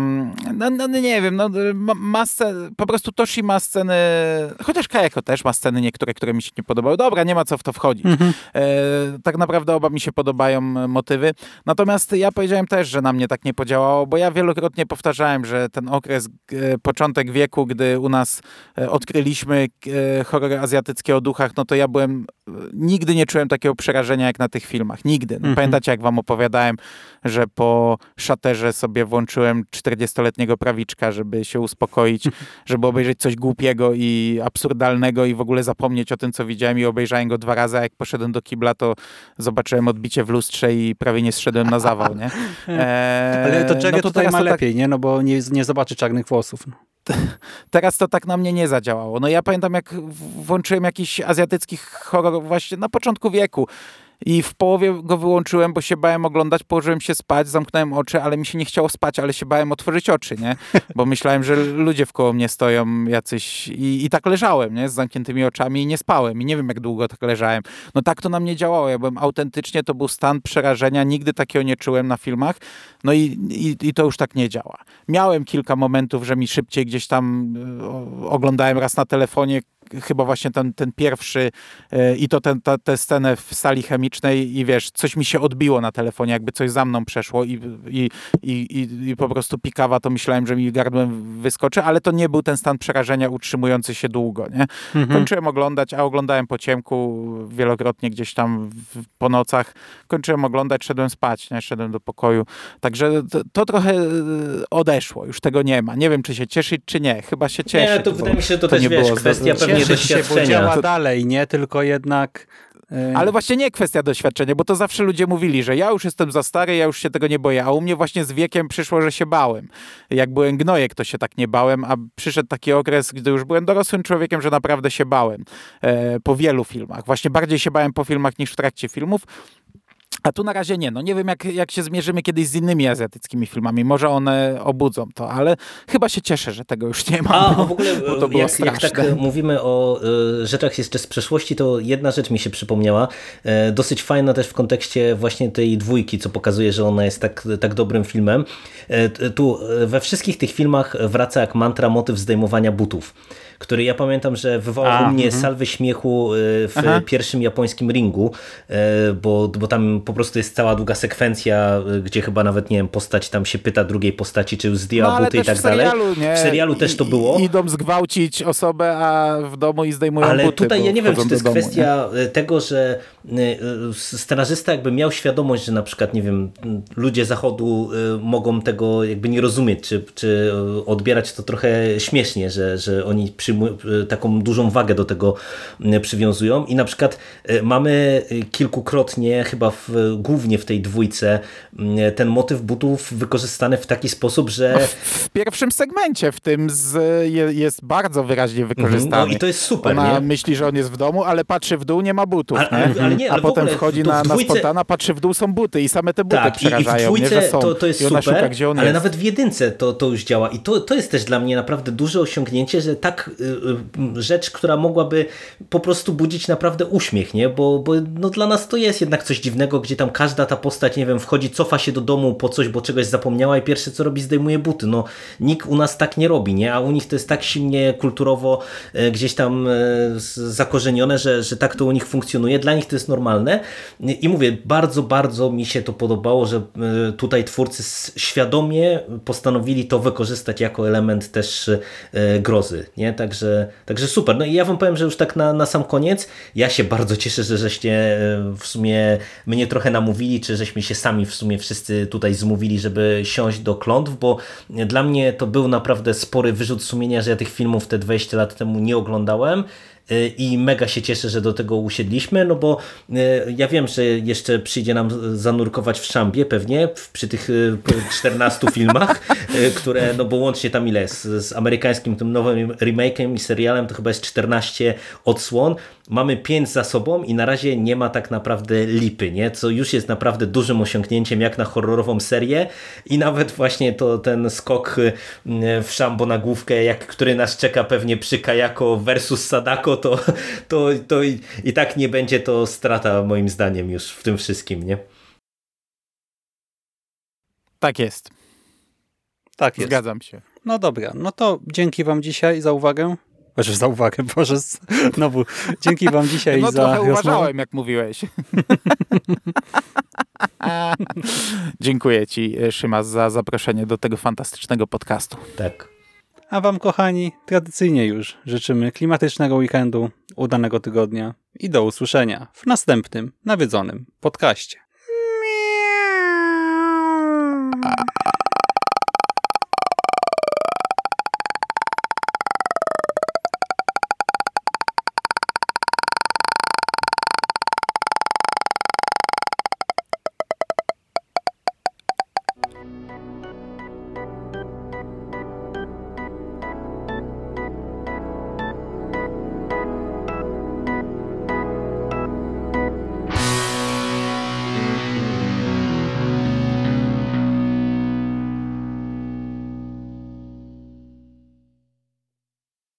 no, no nie wiem, no, ma, ma po prostu Toshi ma sceny, chociaż Kajako też ma sceny niektóre, które mi się nie podobały. Dobra, nie ma co w to wchodzić. Mhm. E, tak naprawdę oba mi się podobają motywy. Natomiast ja powiedziałem też, że na mnie tak nie podziałało, bo ja wielokrotnie powtarzałem, że ten okres, e, początek wieku, gdy u nas e, odkryliśmy e, horrory azjatyckie o duchach, no to ja byłem, e, nigdy nie czułem takiego przerażenia jak na tych filmach. Nigdy. No, Mhm. Pamiętacie, jak wam opowiadałem, że po szat kwaterze sobie włączyłem 40-letniego prawiczka, żeby się uspokoić, żeby obejrzeć coś głupiego i absurdalnego i w ogóle zapomnieć o tym, co widziałem i obejrzałem go dwa razy, a jak poszedłem do kibla, to zobaczyłem odbicie w lustrze i prawie nie zszedłem na zawał, nie? Eee, Ale to czego no tutaj ma tak- lepiej, nie? No bo nie, nie zobaczy czarnych włosów. No. Teraz to tak na mnie nie zadziałało. No ja pamiętam, jak włączyłem jakiś azjatycki horror właśnie na początku wieku i w połowie go wyłączyłem, bo się bałem oglądać, położyłem się spać, zamknąłem oczy, ale mi się nie chciało spać, ale się bałem otworzyć oczy, nie? Bo myślałem, że ludzie wkoło mnie stoją jacyś i, i tak leżałem, nie? Z zamkniętymi oczami i nie spałem i nie wiem, jak długo tak leżałem. No tak to na mnie działało. Ja byłem autentycznie, to był stan przerażenia, nigdy takiego nie czułem na filmach, no i, i, i to już tak nie działa. Miałem kilka momentów, że mi szybciej gdzieś tam o- oglądałem raz na telefonie, chyba właśnie ten, ten pierwszy e, i to ten, ta, tę scenę w sali chemicznej i wiesz, coś mi się odbiło na telefonie, jakby coś za mną przeszło i, i, i, i, po prostu pikawa, to myślałem, że mi gardłem wyskoczy, ale to nie był ten stan przerażenia utrzymujący się długo, nie? Kończyłem oglądać, a oglądałem po ciemku wielokrotnie gdzieś tam w, po nocach. Kończyłem oglądać, szedłem spać, nie? Szedłem do pokoju. Także to, to trochę e, odeszło, już tego nie ma. Nie wiem, czy się cieszyć, czy nie. Chyba się cieszyć. Nie, to wydaje mi się, że to, też nie wiesz, było kwestia za- pewnie Cieszyć się, doświadczenia. działa dalej, nie? Tylko jednak... e, Ale właśnie nie kwestia doświadczenia, bo to zawsze ludzie mówili, że ja już jestem za stary, ja już się tego nie boję, a u mnie właśnie z wiekiem przyszło, że się bałem. Jak byłem gnojek, to się tak nie bałem, a przyszedł taki okres, gdy już byłem dorosłym człowiekiem, że naprawdę się bałem e, po wielu filmach. Właśnie bardziej się bałem po filmach niż w trakcie filmów. A tu na razie nie. No nie wiem, jak, jak się zmierzymy kiedyś z innymi azjatyckimi filmami. Może one obudzą to, ale chyba się cieszę, że tego już nie ma. A, bo, w ogóle bo to było jak, jak tak mówimy o y, rzeczach jeszcze z przeszłości, to jedna rzecz mi się przypomniała, e, dosyć fajna też w kontekście właśnie tej dwójki, co pokazuje, że ona jest tak, tak dobrym filmem. E, tu e, we wszystkich tych filmach wraca jak mantra motyw zdejmowania butów, który ja pamiętam, że wywołał u mnie salwy śmiechu e, w Aha. pierwszym japońskim ringu, e, bo, bo tam po prostu jest cała długa sekwencja, e, gdzie chyba nawet, nie wiem, postać tam się pyta drugiej postaci, czy już zdjęła No, ale buty i tak w serialu, dalej. Nie? W serialu też to było. I, idą zgwałcić osobę, a w domu i zdejmują Ale buty. tutaj bo ja nie wiem, czy to jest do domu, kwestia e, tego, że scenarzysta jakby miał świadomość, że na przykład, nie wiem, ludzie zachodu mogą tego jakby nie rozumieć, czy, czy odbierać to trochę śmiesznie, że, że oni przyjmują e, taką dużą wagę do tego m, przywiązują i na przykład e, mamy e, kilkukrotnie, chyba w, głównie w tej dwójce, m, ten motyw butów wykorzystany w taki sposób, że nie? W pierwszym segmencie, w tym z, je, jest bardzo wyraźnie wykorzystany. no i to jest super, Ona nie? myśli, że on jest w domu, ale patrzy w dół, nie ma butów. Ale- nie? ale- ale nie, a ale potem wchodzi na, na dwójce- spontana, patrzy w dół, są buty i same te buty Tak, i, i w przerażają, nie, dwójce że są. to, to jest super, szuka, ale jest. nawet w jedynce to, to już działa i to, to jest też dla mnie naprawdę duże osiągnięcie, że tak rzecz, która mogłaby po prostu budzić naprawdę uśmiech, nie? Bo, bo no, dla nas to jest jednak coś dziwnego, gdzie tam każda ta postać, nie wiem, wchodzi, cofa się do domu po coś, bo czegoś zapomniała i pierwsze co robi, zdejmuje buty. No nikt u nas tak nie robi, nie? A u nich to jest tak silnie kulturowo e, gdzieś tam zakorzenione, że, że tak to u nich funkcjonuje. Dla nich to jest normalne i mówię, bardzo, bardzo mi się to podobało, że tutaj twórcy świadomie postanowili to wykorzystać jako element też grozy, nie? Także, także super. No i ja wam powiem, że już tak na, na sam koniec, ja się bardzo cieszę, że żeście e, w sumie mnie trochę namówili, czy żeśmy się sami w sumie wszyscy tutaj zmówili, żeby siąść do klątw, bo dla mnie to był naprawdę spory wyrzut sumienia, że ja tych filmów te 20 lat temu nie oglądałem i mega się cieszę, że do tego usiedliśmy, no bo y, ja wiem, że jeszcze przyjdzie nam zanurkować w szambie pewnie przy tych y, 14 filmach, y, które, no bo łącznie tam ile? Jest, z amerykańskim tym nowym remake'em i serialem to chyba jest 14 odsłon, mamy 5 za sobą i na razie nie ma tak naprawdę lipy, nie? co już jest naprawdę dużym osiągnięciem jak na horrorową serię i nawet właśnie to ten skok y, w szambo na główkę, jak, który nas czeka pewnie przy Kajako versus Sadako, to, to, to i, i tak nie będzie to strata moim zdaniem już w tym wszystkim, nie? Tak jest, Tak jest. zgadzam się. No dobra, no to dzięki wam dzisiaj za uwagę. Znaczy za uwagę, Boże, znowu. Dzięki wam dzisiaj no, za... No trochę uważałem, jak mówiłeś. Dziękuję ci, e, Szymas, za zaproszenie do tego fantastycznego podcastu. Tak. A wam, kochani, tradycyjnie już życzymy klimatycznego weekendu, udanego tygodnia i do usłyszenia w następnym nawiedzonym podcaście. Miau.